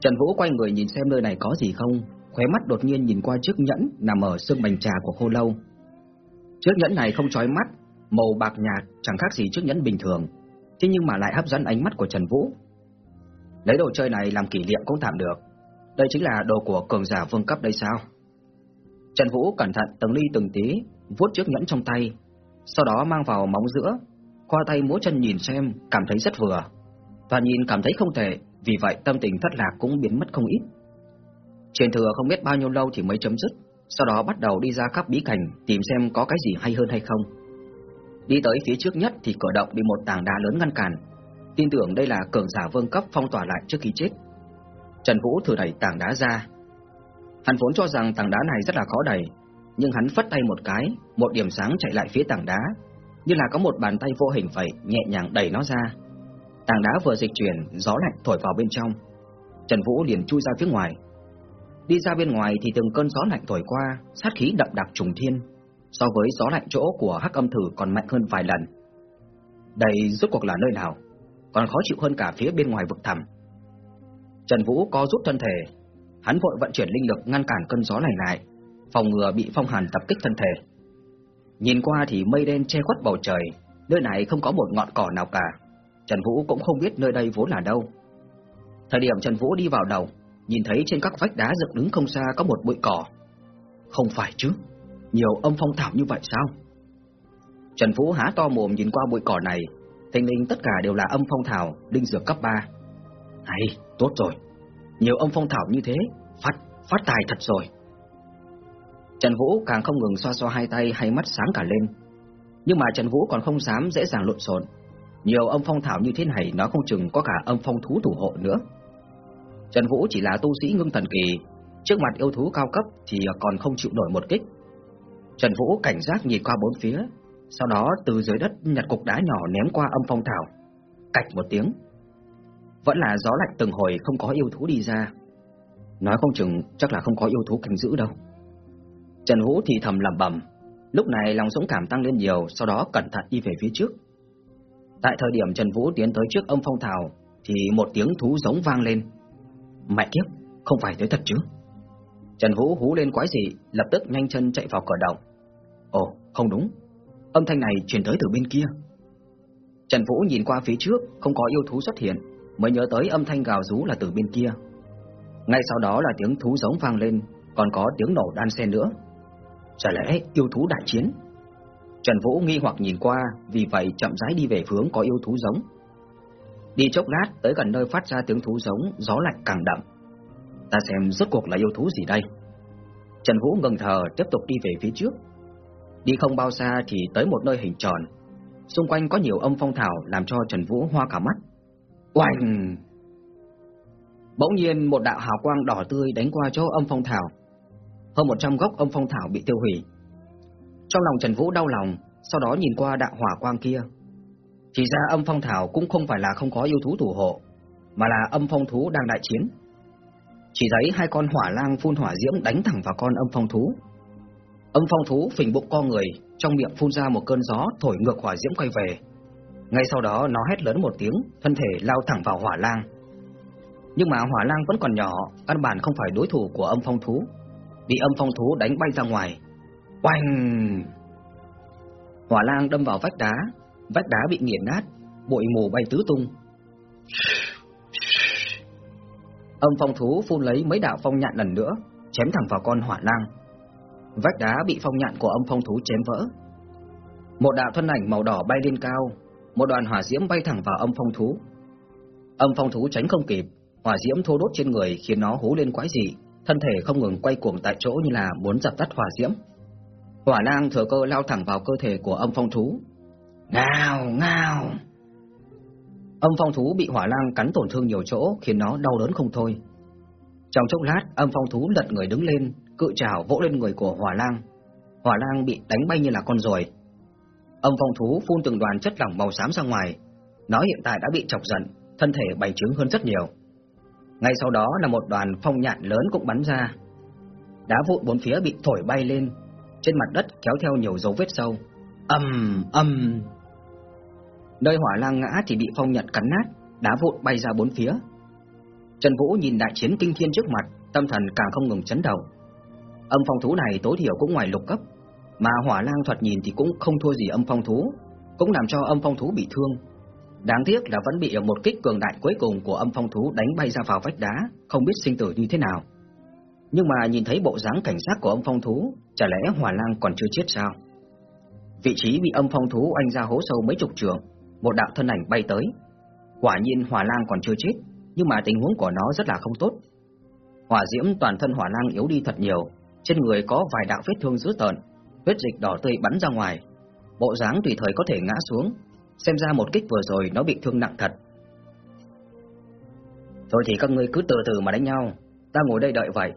Trần Vũ quay người nhìn xem nơi này có gì không, khóe mắt đột nhiên nhìn qua chiếc nhẫn nằm ở xương bành trà của khô lâu. Chiếc nhẫn này không chói mắt, màu bạc nhạt chẳng khác gì chiếc nhẫn bình thường, thế nhưng mà lại hấp dẫn ánh mắt của Trần Vũ. Lấy đồ chơi này làm kỷ niệm cũng tạm được. Đây chính là đồ của cường giả vương cấp đây sao? Trần Vũ cẩn thận từng ly từng tí, vuốt chiếc nhẫn trong tay, sau đó mang vào móng giữa, qua tay múa chân nhìn xem, cảm thấy rất vừa. toàn nhìn cảm thấy không thể, vì vậy tâm tình thất lạc cũng biến mất không ít. Truyền thừa không biết bao nhiêu lâu thì mới chấm dứt, sau đó bắt đầu đi ra khắp bí cảnh tìm xem có cái gì hay hơn hay không. Đi tới phía trước nhất thì cửa động bị một tảng đá lớn ngăn cản, tin tưởng đây là cường giả vương cấp phong tỏa lại trước khi chết. Trần Vũ thử đẩy tảng đá ra. Hắn vốn cho rằng tảng đá này rất là khó đẩy, nhưng hắn phất tay một cái, một điểm sáng chạy lại phía tảng đá, như là có một bàn tay vô hình vậy nhẹ nhàng đẩy nó ra. Tảng đá vừa dịch chuyển, gió lạnh thổi vào bên trong. Trần Vũ liền chui ra phía ngoài. Đi ra bên ngoài thì từng cơn gió lạnh thổi qua, sát khí đậm đặc trùng thiên, so với gió lạnh chỗ của Hắc Âm Thử còn mạnh hơn vài lần. Đây rốt cuộc là nơi nào? Còn khó chịu hơn cả phía bên ngoài vực thẳm. Trần Vũ có rút thân thể, hắn vội vận chuyển linh lực ngăn cản cơn gió này lại, phòng ngừa bị phong hàn tập kích thân thể. Nhìn qua thì mây đen che khuất bầu trời, nơi này không có một ngọn cỏ nào cả. Trần Vũ cũng không biết nơi đây vốn là đâu. Thời điểm Trần Vũ đi vào đầu, nhìn thấy trên các vách đá dựng đứng không xa có một bụi cỏ. Không phải chứ, nhiều âm phong thảo như vậy sao? Trần Vũ há to mồm nhìn qua bụi cỏ này, thình lình tất cả đều là âm phong thảo, linh dược cấp 3. Hay, tốt rồi, nhiều âm phong thảo như thế, phát, phát tài thật rồi. Trần Vũ càng không ngừng xoa xoa hai tay hay mắt sáng cả lên. Nhưng mà Trần Vũ còn không dám dễ dàng lộn xộn. Nhiều âm phong thảo như thế này nó không chừng có cả âm phong thú thủ hộ nữa. Trần Vũ chỉ là tu sĩ ngưng thần kỳ, trước mặt yêu thú cao cấp thì còn không chịu nổi một kích. Trần Vũ cảnh giác nhìn qua bốn phía, sau đó từ dưới đất nhặt cục đá nhỏ ném qua âm phong thảo. Cạch một tiếng. Vẫn là gió lạnh từng hồi không có yêu thú đi ra. Nói không chừng chắc là không có yêu thú canh giữ đâu. Trần Vũ thì thầm lẩm bẩm, lúc này lòng dũng cảm tăng lên nhiều, sau đó cẩn thận đi về phía trước. Tại thời điểm Trần Vũ tiến tới trước âm phong thảo, thì một tiếng thú giống vang lên. Mẹ kiếp, không phải tới thật chứ? Trần Vũ hú lên quái dị, lập tức nhanh chân chạy vào cửa động. Ồ, không đúng, âm thanh này truyền tới từ bên kia. Trần Vũ nhìn qua phía trước, không có yêu thú xuất hiện, mới nhớ tới âm thanh gào rú là từ bên kia. Ngay sau đó là tiếng thú giống vang lên, còn có tiếng nổ đan xen nữa. Chả lẽ yêu thú đại chiến? Trần Vũ nghi hoặc nhìn qua, vì vậy chậm rãi đi về hướng có yêu thú giống. Đi chốc lát tới gần nơi phát ra tiếng thú giống, gió lạnh càng đậm. Ta xem rốt cuộc là yêu thú gì đây? Trần Vũ ngừng thờ tiếp tục đi về phía trước. Đi không bao xa thì tới một nơi hình tròn. Xung quanh có nhiều âm phong thảo làm cho Trần Vũ hoa cả mắt. Oanh! Bỗng nhiên một đạo hào quang đỏ tươi đánh qua chỗ âm phong thảo. Hơn 100 gốc âm phong thảo bị tiêu hủy. Trong lòng Trần Vũ đau lòng, sau đó nhìn qua đạo hỏa quang kia. thì ra âm phong thảo cũng không phải là không có yêu thú thủ hộ, mà là âm phong thú đang đại chiến. Chỉ thấy hai con hỏa lang phun hỏa diễm đánh thẳng vào con âm phong thú. Âm phong thú phình bụng co người, trong miệng phun ra một cơn gió thổi ngược hỏa diễm quay về. Ngay sau đó nó hét lớn một tiếng, thân thể lao thẳng vào hỏa lang. Nhưng mà hỏa lang vẫn còn nhỏ, căn bản không phải đối thủ của âm phong thú, bị âm phong thú đánh bay ra ngoài. Oanh! Hỏa lang đâm vào vách đá, vách đá bị nghiền nát, bụi mù bay tứ tung. Âm phong thú phun lấy mấy đạo phong nhạn lần nữa, chém thẳng vào con hỏa lang. Vách đá bị phong nhạn của âm phong thú chém vỡ. Một đạo thân ảnh màu đỏ bay lên cao, một đoàn hỏa diễm bay thẳng vào âm phong thú. Âm phong thú tránh không kịp, hỏa diễm thô đốt trên người khiến nó hú lên quái dị, thân thể không ngừng quay cuồng tại chỗ như là muốn dập tắt hỏa diễm. Hỏa lang thừa cơ lao thẳng vào cơ thể của âm phong thú. Ngao, ngao. Âm phong thú bị hỏa lang cắn tổn thương nhiều chỗ khiến nó đau đớn không thôi. Trong chốc lát, âm phong thú lật người đứng lên, cự trảo vỗ lên người của hỏa lang. Hỏa lang bị đánh bay như là con rồi. Âm phong thú phun từng đoàn chất lỏng màu xám ra ngoài. Nó hiện tại đã bị chọc giận, thân thể bành trướng hơn rất nhiều. Ngay sau đó là một đoàn phong nhạn lớn cũng bắn ra. Đá vụn bốn phía bị thổi bay lên, trên mặt đất kéo theo nhiều dấu vết sâu. Âm, âm. Nơi hỏa lang ngã thì bị phong nhật cắn nát, đá vụn bay ra bốn phía. Trần Vũ nhìn đại chiến kinh thiên trước mặt, tâm thần càng không ngừng chấn động. Âm phong thú này tối thiểu cũng ngoài lục cấp, mà hỏa lang thuật nhìn thì cũng không thua gì âm phong thú, cũng làm cho âm phong thú bị thương. Đáng tiếc là vẫn bị một kích cường đại cuối cùng của âm phong thú đánh bay ra vào vách đá, không biết sinh tử như thế nào. Nhưng mà nhìn thấy bộ dáng cảnh sát của âm phong thú, chả lẽ hỏa lang còn chưa chết sao? Vị trí bị âm phong thú anh ra hố sâu mấy chục trường, một đạo thân ảnh bay tới. Quả nhiên hỏa lang còn chưa chết, nhưng mà tình huống của nó rất là không tốt. Hỏa diễm toàn thân hỏa lang yếu đi thật nhiều, Trên người có vài đạo vết thương dữ tợn, huyết dịch đỏ tươi bắn ra ngoài. Bộ dáng tùy thời có thể ngã xuống, xem ra một kích vừa rồi nó bị thương nặng thật. Thôi thì các ngươi cứ từ từ mà đánh nhau, ta ngồi đây đợi vậy.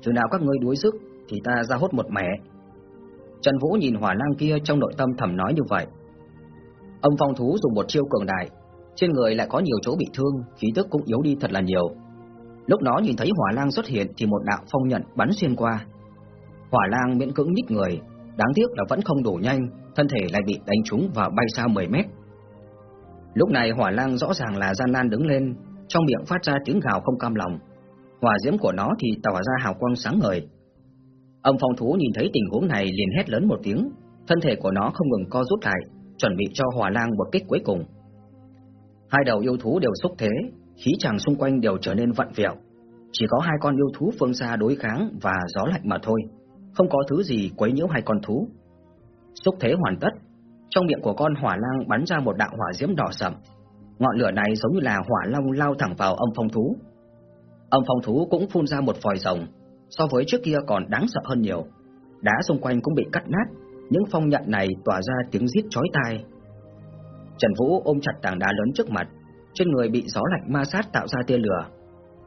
Chừng nào các ngươi đuối sức thì ta ra hốt một mẻ. Trần Vũ nhìn hỏa lang kia trong nội tâm thầm nói như vậy. Ông phong thú dùng một chiêu cường đại, trên người lại có nhiều chỗ bị thương, khí tức cũng yếu đi thật là nhiều. Lúc nó nhìn thấy hỏa lang xuất hiện thì một đạo phong nhận bắn xuyên qua. Hỏa lang miễn cưỡng nhích người, đáng tiếc là vẫn không đủ nhanh, thân thể lại bị đánh trúng và bay xa 10 mét. Lúc này hỏa lang rõ ràng là gian nan đứng lên, trong miệng phát ra tiếng gào không cam lòng. Hỏa diễm của nó thì tỏa ra hào quang sáng ngời. Âm phong thú nhìn thấy tình huống này liền hét lớn một tiếng, thân thể của nó không ngừng co rút lại, chuẩn bị cho hỏa lang một kích cuối cùng. Hai đầu yêu thú đều xúc thế, khí chàng xung quanh đều trở nên vặn vẹo. Chỉ có hai con yêu thú phương xa đối kháng và gió lạnh mà thôi, không có thứ gì quấy nhiễu hai con thú. Xúc thế hoàn tất, trong miệng của con hỏa lang bắn ra một đạo hỏa diễm đỏ sậm. Ngọn lửa này giống như là hỏa long lao thẳng vào âm phong thú. Âm phong thú cũng phun ra một vòi rồng, so với trước kia còn đáng sợ hơn nhiều. Đá xung quanh cũng bị cắt nát, những phong nhận này tỏa ra tiếng rít chói tai. Trần Vũ ôm chặt tảng đá lớn trước mặt, trên người bị gió lạnh ma sát tạo ra tia lửa.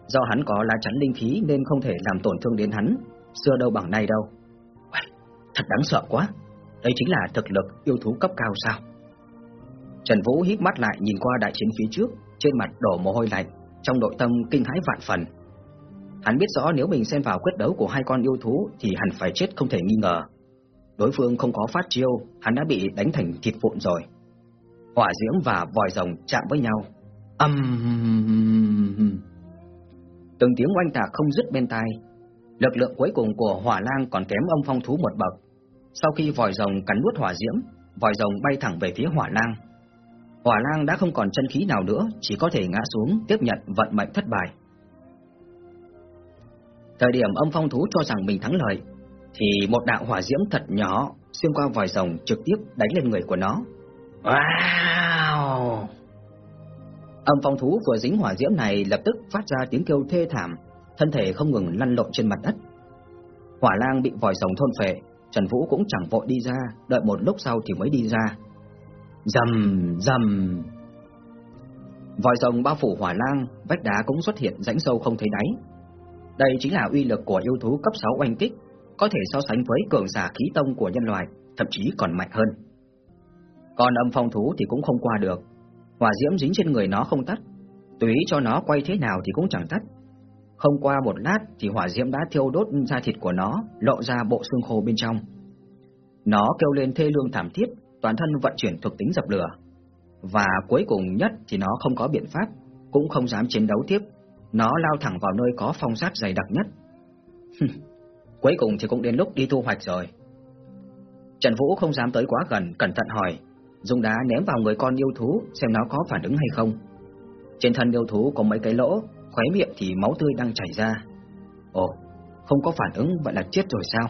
Do hắn có lá chắn linh khí nên không thể làm tổn thương đến hắn, xưa đâu bằng nay đâu. Thật đáng sợ quá, đây chính là thực lực yêu thú cấp cao sao? Trần Vũ híp mắt lại nhìn qua đại chiến phía trước, trên mặt đổ mồ hôi lạnh, trong nội tâm kinh hãi vạn phần. Hắn biết rõ nếu mình xen vào quyết đấu của hai con yêu thú thì hắn phải chết không thể nghi ngờ. Đối phương không có phát chiêu, hắn đã bị đánh thành thịt vụn rồi. Hỏa diễm và vòi rồng chạm với nhau. Âm um... Từng tiếng oanh tạc không dứt bên tai. Lực lượng cuối cùng của hỏa lang còn kém âm phong thú một bậc. Sau khi vòi rồng cắn nuốt hỏa diễm, vòi rồng bay thẳng về phía hỏa lang. Hỏa lang đã không còn chân khí nào nữa, chỉ có thể ngã xuống tiếp nhận vận mệnh thất bại. Thời điểm âm phong thú cho rằng mình thắng lợi, thì một đạo hỏa diễm thật nhỏ xuyên qua vòi rồng trực tiếp đánh lên người của nó. Wow! Âm phong thú vừa dính hỏa diễm này lập tức phát ra tiếng kêu thê thảm, thân thể không ngừng lăn lộn trên mặt đất. Hỏa lang bị vòi rồng thôn phệ, Trần Vũ cũng chẳng vội đi ra, đợi một lúc sau thì mới đi ra. Dầm, dầm. Vòi rồng bao phủ hỏa lang, vách đá cũng xuất hiện rãnh sâu không thấy đáy. Đây chính là uy lực của yêu thú cấp 6 oanh kích, có thể so sánh với cường giả khí tông của nhân loại, thậm chí còn mạnh hơn. Còn âm phong thú thì cũng không qua được, hỏa diễm dính trên người nó không tắt, tùy cho nó quay thế nào thì cũng chẳng tắt. Không qua một lát thì hỏa diễm đã thiêu đốt da thịt của nó, lộ ra bộ xương khô bên trong. Nó kêu lên thê lương thảm thiết, toàn thân vận chuyển thuộc tính dập lửa. Và cuối cùng nhất thì nó không có biện pháp, cũng không dám chiến đấu tiếp. Nó lao thẳng vào nơi có phong sát dày đặc nhất. cuối cùng thì cũng đến lúc đi thu hoạch rồi. Trần Vũ không dám tới quá gần, cẩn thận hỏi, dùng đá ném vào người con yêu thú xem nó có phản ứng hay không. Trên thân yêu thú có mấy cái lỗ, khóe miệng thì máu tươi đang chảy ra. Ồ, không có phản ứng vậy là chết rồi sao?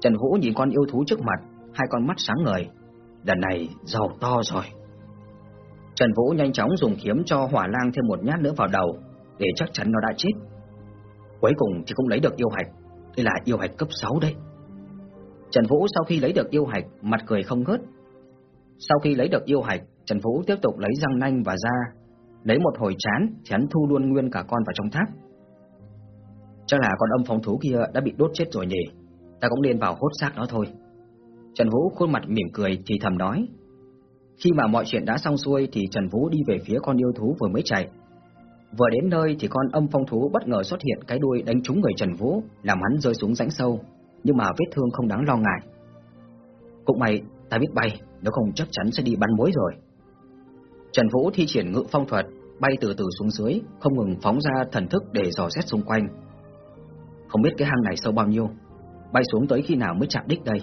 Trần Vũ nhìn con yêu thú trước mặt, hai con mắt sáng ngời. Lần này giàu to rồi. Trần Vũ nhanh chóng dùng kiếm cho hỏa lang thêm một nhát nữa vào đầu, để chắc chắn nó đã chết. Cuối cùng thì cũng lấy được yêu hạch, đây là yêu hạch cấp 6 đấy. Trần Vũ sau khi lấy được yêu hạch, mặt cười không ngớt. Sau khi lấy được yêu hạch, Trần Vũ tiếp tục lấy răng nanh và da, lấy một hồi chán thì hắn thu luôn nguyên cả con vào trong tháp. Chắc là con âm phong thú kia đã bị đốt chết rồi nhỉ, ta cũng nên vào hốt xác nó thôi. Trần Vũ khuôn mặt mỉm cười thì thầm nói. Khi mà mọi chuyện đã xong xuôi thì Trần Vũ đi về phía con yêu thú vừa mới chạy. Vừa đến nơi thì con âm phong thú bất ngờ xuất hiện cái đuôi đánh trúng người Trần Vũ, làm hắn rơi xuống rãnh sâu, nhưng mà vết thương không đáng lo ngại. Cũng may, ta biết bay, nếu không chắc chắn sẽ đi bắn mối rồi. Trần Vũ thi triển ngự phong thuật, bay từ từ xuống dưới, không ngừng phóng ra thần thức để dò xét xung quanh. Không biết cái hang này sâu bao nhiêu, bay xuống tới khi nào mới chạm đích đây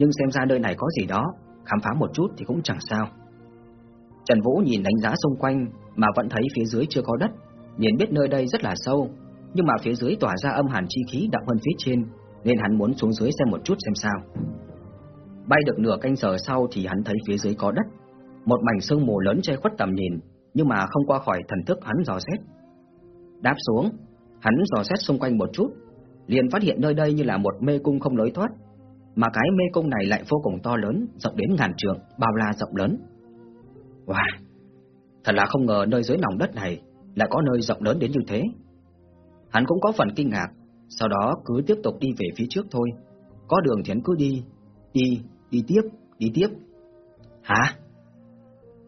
nhưng xem ra nơi này có gì đó, khám phá một chút thì cũng chẳng sao. Trần Vũ nhìn đánh giá xung quanh mà vẫn thấy phía dưới chưa có đất, liền biết nơi đây rất là sâu, nhưng mà phía dưới tỏa ra âm hàn chi khí đậm hơn phía trên, nên hắn muốn xuống dưới xem một chút xem sao. Bay được nửa canh giờ sau thì hắn thấy phía dưới có đất, một mảnh sương mù lớn che khuất tầm nhìn, nhưng mà không qua khỏi thần thức hắn dò xét. Đáp xuống, hắn dò xét xung quanh một chút, liền phát hiện nơi đây như là một mê cung không lối thoát, mà cái mê cung này lại vô cùng to lớn, rộng đến ngàn trượng, bao la rộng lớn. Wow, thật là không ngờ nơi dưới lòng đất này lại có nơi rộng lớn đến như thế. Hắn cũng có phần kinh ngạc, sau đó cứ tiếp tục đi về phía trước thôi. Có đường thì hắn cứ đi, đi, đi tiếp, đi tiếp. Hả?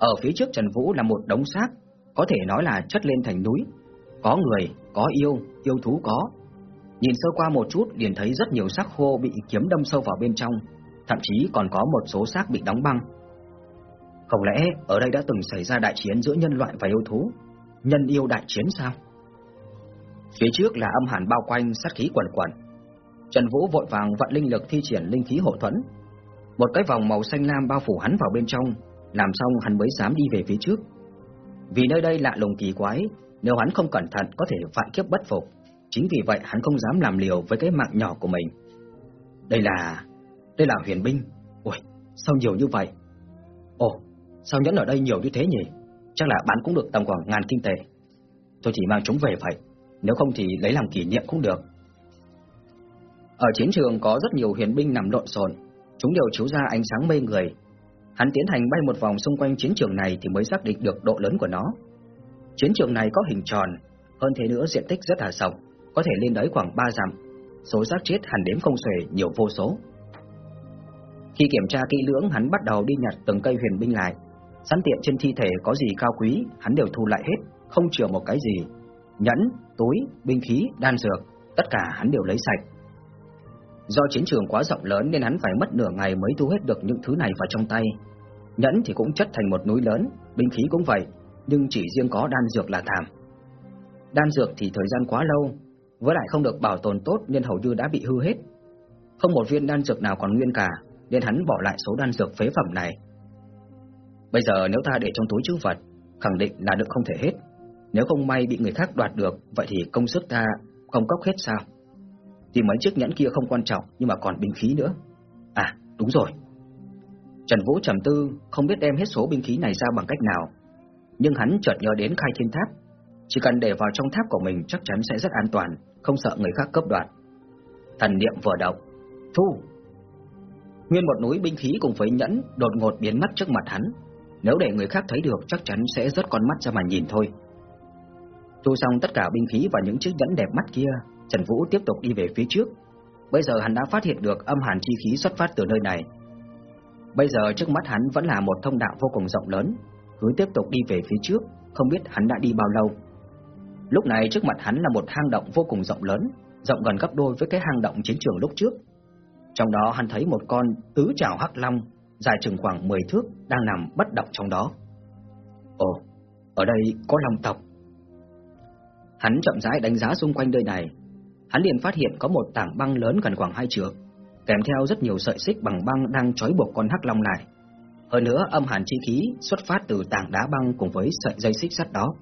Ở phía trước Trần Vũ là một đống xác, có thể nói là chất lên thành núi. Có người, có yêu, yêu thú có. Nhìn sơ qua một chút liền thấy rất nhiều xác khô bị kiếm đâm sâu vào bên trong, thậm chí còn có một số xác bị đóng băng. Không lẽ ở đây đã từng xảy ra đại chiến giữa nhân loại và yêu thú? Nhân yêu đại chiến sao? Phía trước là âm hàn bao quanh sát khí quẩn quẩn. Trần Vũ vội vàng vận linh lực thi triển linh khí hộ thuẫn. Một cái vòng màu xanh lam bao phủ hắn vào bên trong, làm xong hắn mới dám đi về phía trước. Vì nơi đây lạ lùng kỳ quái, nếu hắn không cẩn thận có thể vạn kiếp bất phục. Chính vì vậy hắn không dám làm liều với cái mạng nhỏ của mình. Đây là... đây là huyền binh. Ôi, sao nhiều như vậy? Ồ, sao nhẫn ở đây nhiều như thế nhỉ? Chắc là bán cũng được tầm khoảng ngàn kinh tệ. Tôi chỉ mang chúng về vậy, nếu không thì lấy làm kỷ niệm cũng được. Ở chiến trường có rất nhiều huyền binh nằm lộn xộn, chúng đều chiếu ra ánh sáng mê người. Hắn tiến hành bay một vòng xung quanh chiến trường này thì mới xác định được độ lớn của nó. Chiến trường này có hình tròn, hơn thế nữa diện tích rất là rộng, có thể lên tới khoảng 3 dặm. Số xác chết hẳn đếm không xuể nhiều vô số. Khi kiểm tra kỹ lưỡng, hắn bắt đầu đi nhặt từng cây huyền binh lại. Sẵn tiện trên thi thể có gì cao quý, hắn đều thu lại hết, không chừa một cái gì. Nhẫn, túi, binh khí, đan dược, tất cả hắn đều lấy sạch. Do chiến trường quá rộng lớn nên hắn phải mất nửa ngày mới thu hết được những thứ này vào trong tay. Nhẫn thì cũng chất thành một núi lớn, binh khí cũng vậy, nhưng chỉ riêng có đan dược là thảm. Đan dược thì thời gian quá lâu, với lại không được bảo tồn tốt nên hầu như đã bị hư hết. Không một viên đan dược nào còn nguyên cả, nên hắn bỏ lại số đan dược phế phẩm này. Bây giờ nếu ta để trong túi trữ vật, khẳng định là được không thể hết. Nếu không may bị người khác đoạt được, vậy thì công sức ta không cóc hết sao? Thì mấy chiếc nhẫn kia không quan trọng, nhưng mà còn binh khí nữa. À, đúng rồi. Trần Vũ trầm tư, không biết đem hết số binh khí này ra bằng cách nào. Nhưng hắn chợt nhớ đến khai thiên tháp. Chỉ cần để vào trong tháp của mình chắc chắn sẽ rất an toàn, không sợ người khác cướp đoạt. Thần niệm vừa động, thu. Nguyên một núi binh khí cùng với nhẫn đột ngột biến mất trước mặt hắn. Nếu để người khác thấy được chắc chắn sẽ rất con mắt ra mà nhìn thôi. Thu xong tất cả binh khí và những chiếc nhẫn đẹp mắt kia, Trần Vũ tiếp tục đi về phía trước. Bây giờ hắn đã phát hiện được âm hàn chi khí xuất phát từ nơi này. Bây giờ trước mắt hắn vẫn là một thông đạo vô cùng rộng lớn, cứ tiếp tục đi về phía trước, không biết hắn đã đi bao lâu. Lúc này trước mặt hắn là một hang động vô cùng rộng lớn, rộng gần gấp đôi với cái hang động chiến trường lúc trước. Trong đó hắn thấy một con tứ trảo hắc long, dài chừng khoảng 10 thước, đang nằm bất động trong đó. Ồ, ở đây có long tộc. Hắn chậm rãi đánh giá xung quanh nơi này, hắn liền phát hiện có một tảng băng lớn gần khoảng hai trượng, kèm theo rất nhiều sợi xích bằng băng đang trói buộc con hắc long lại. Hơn nữa, âm hàn chi khí xuất phát từ tảng đá băng cùng với sợi dây xích sắt đó.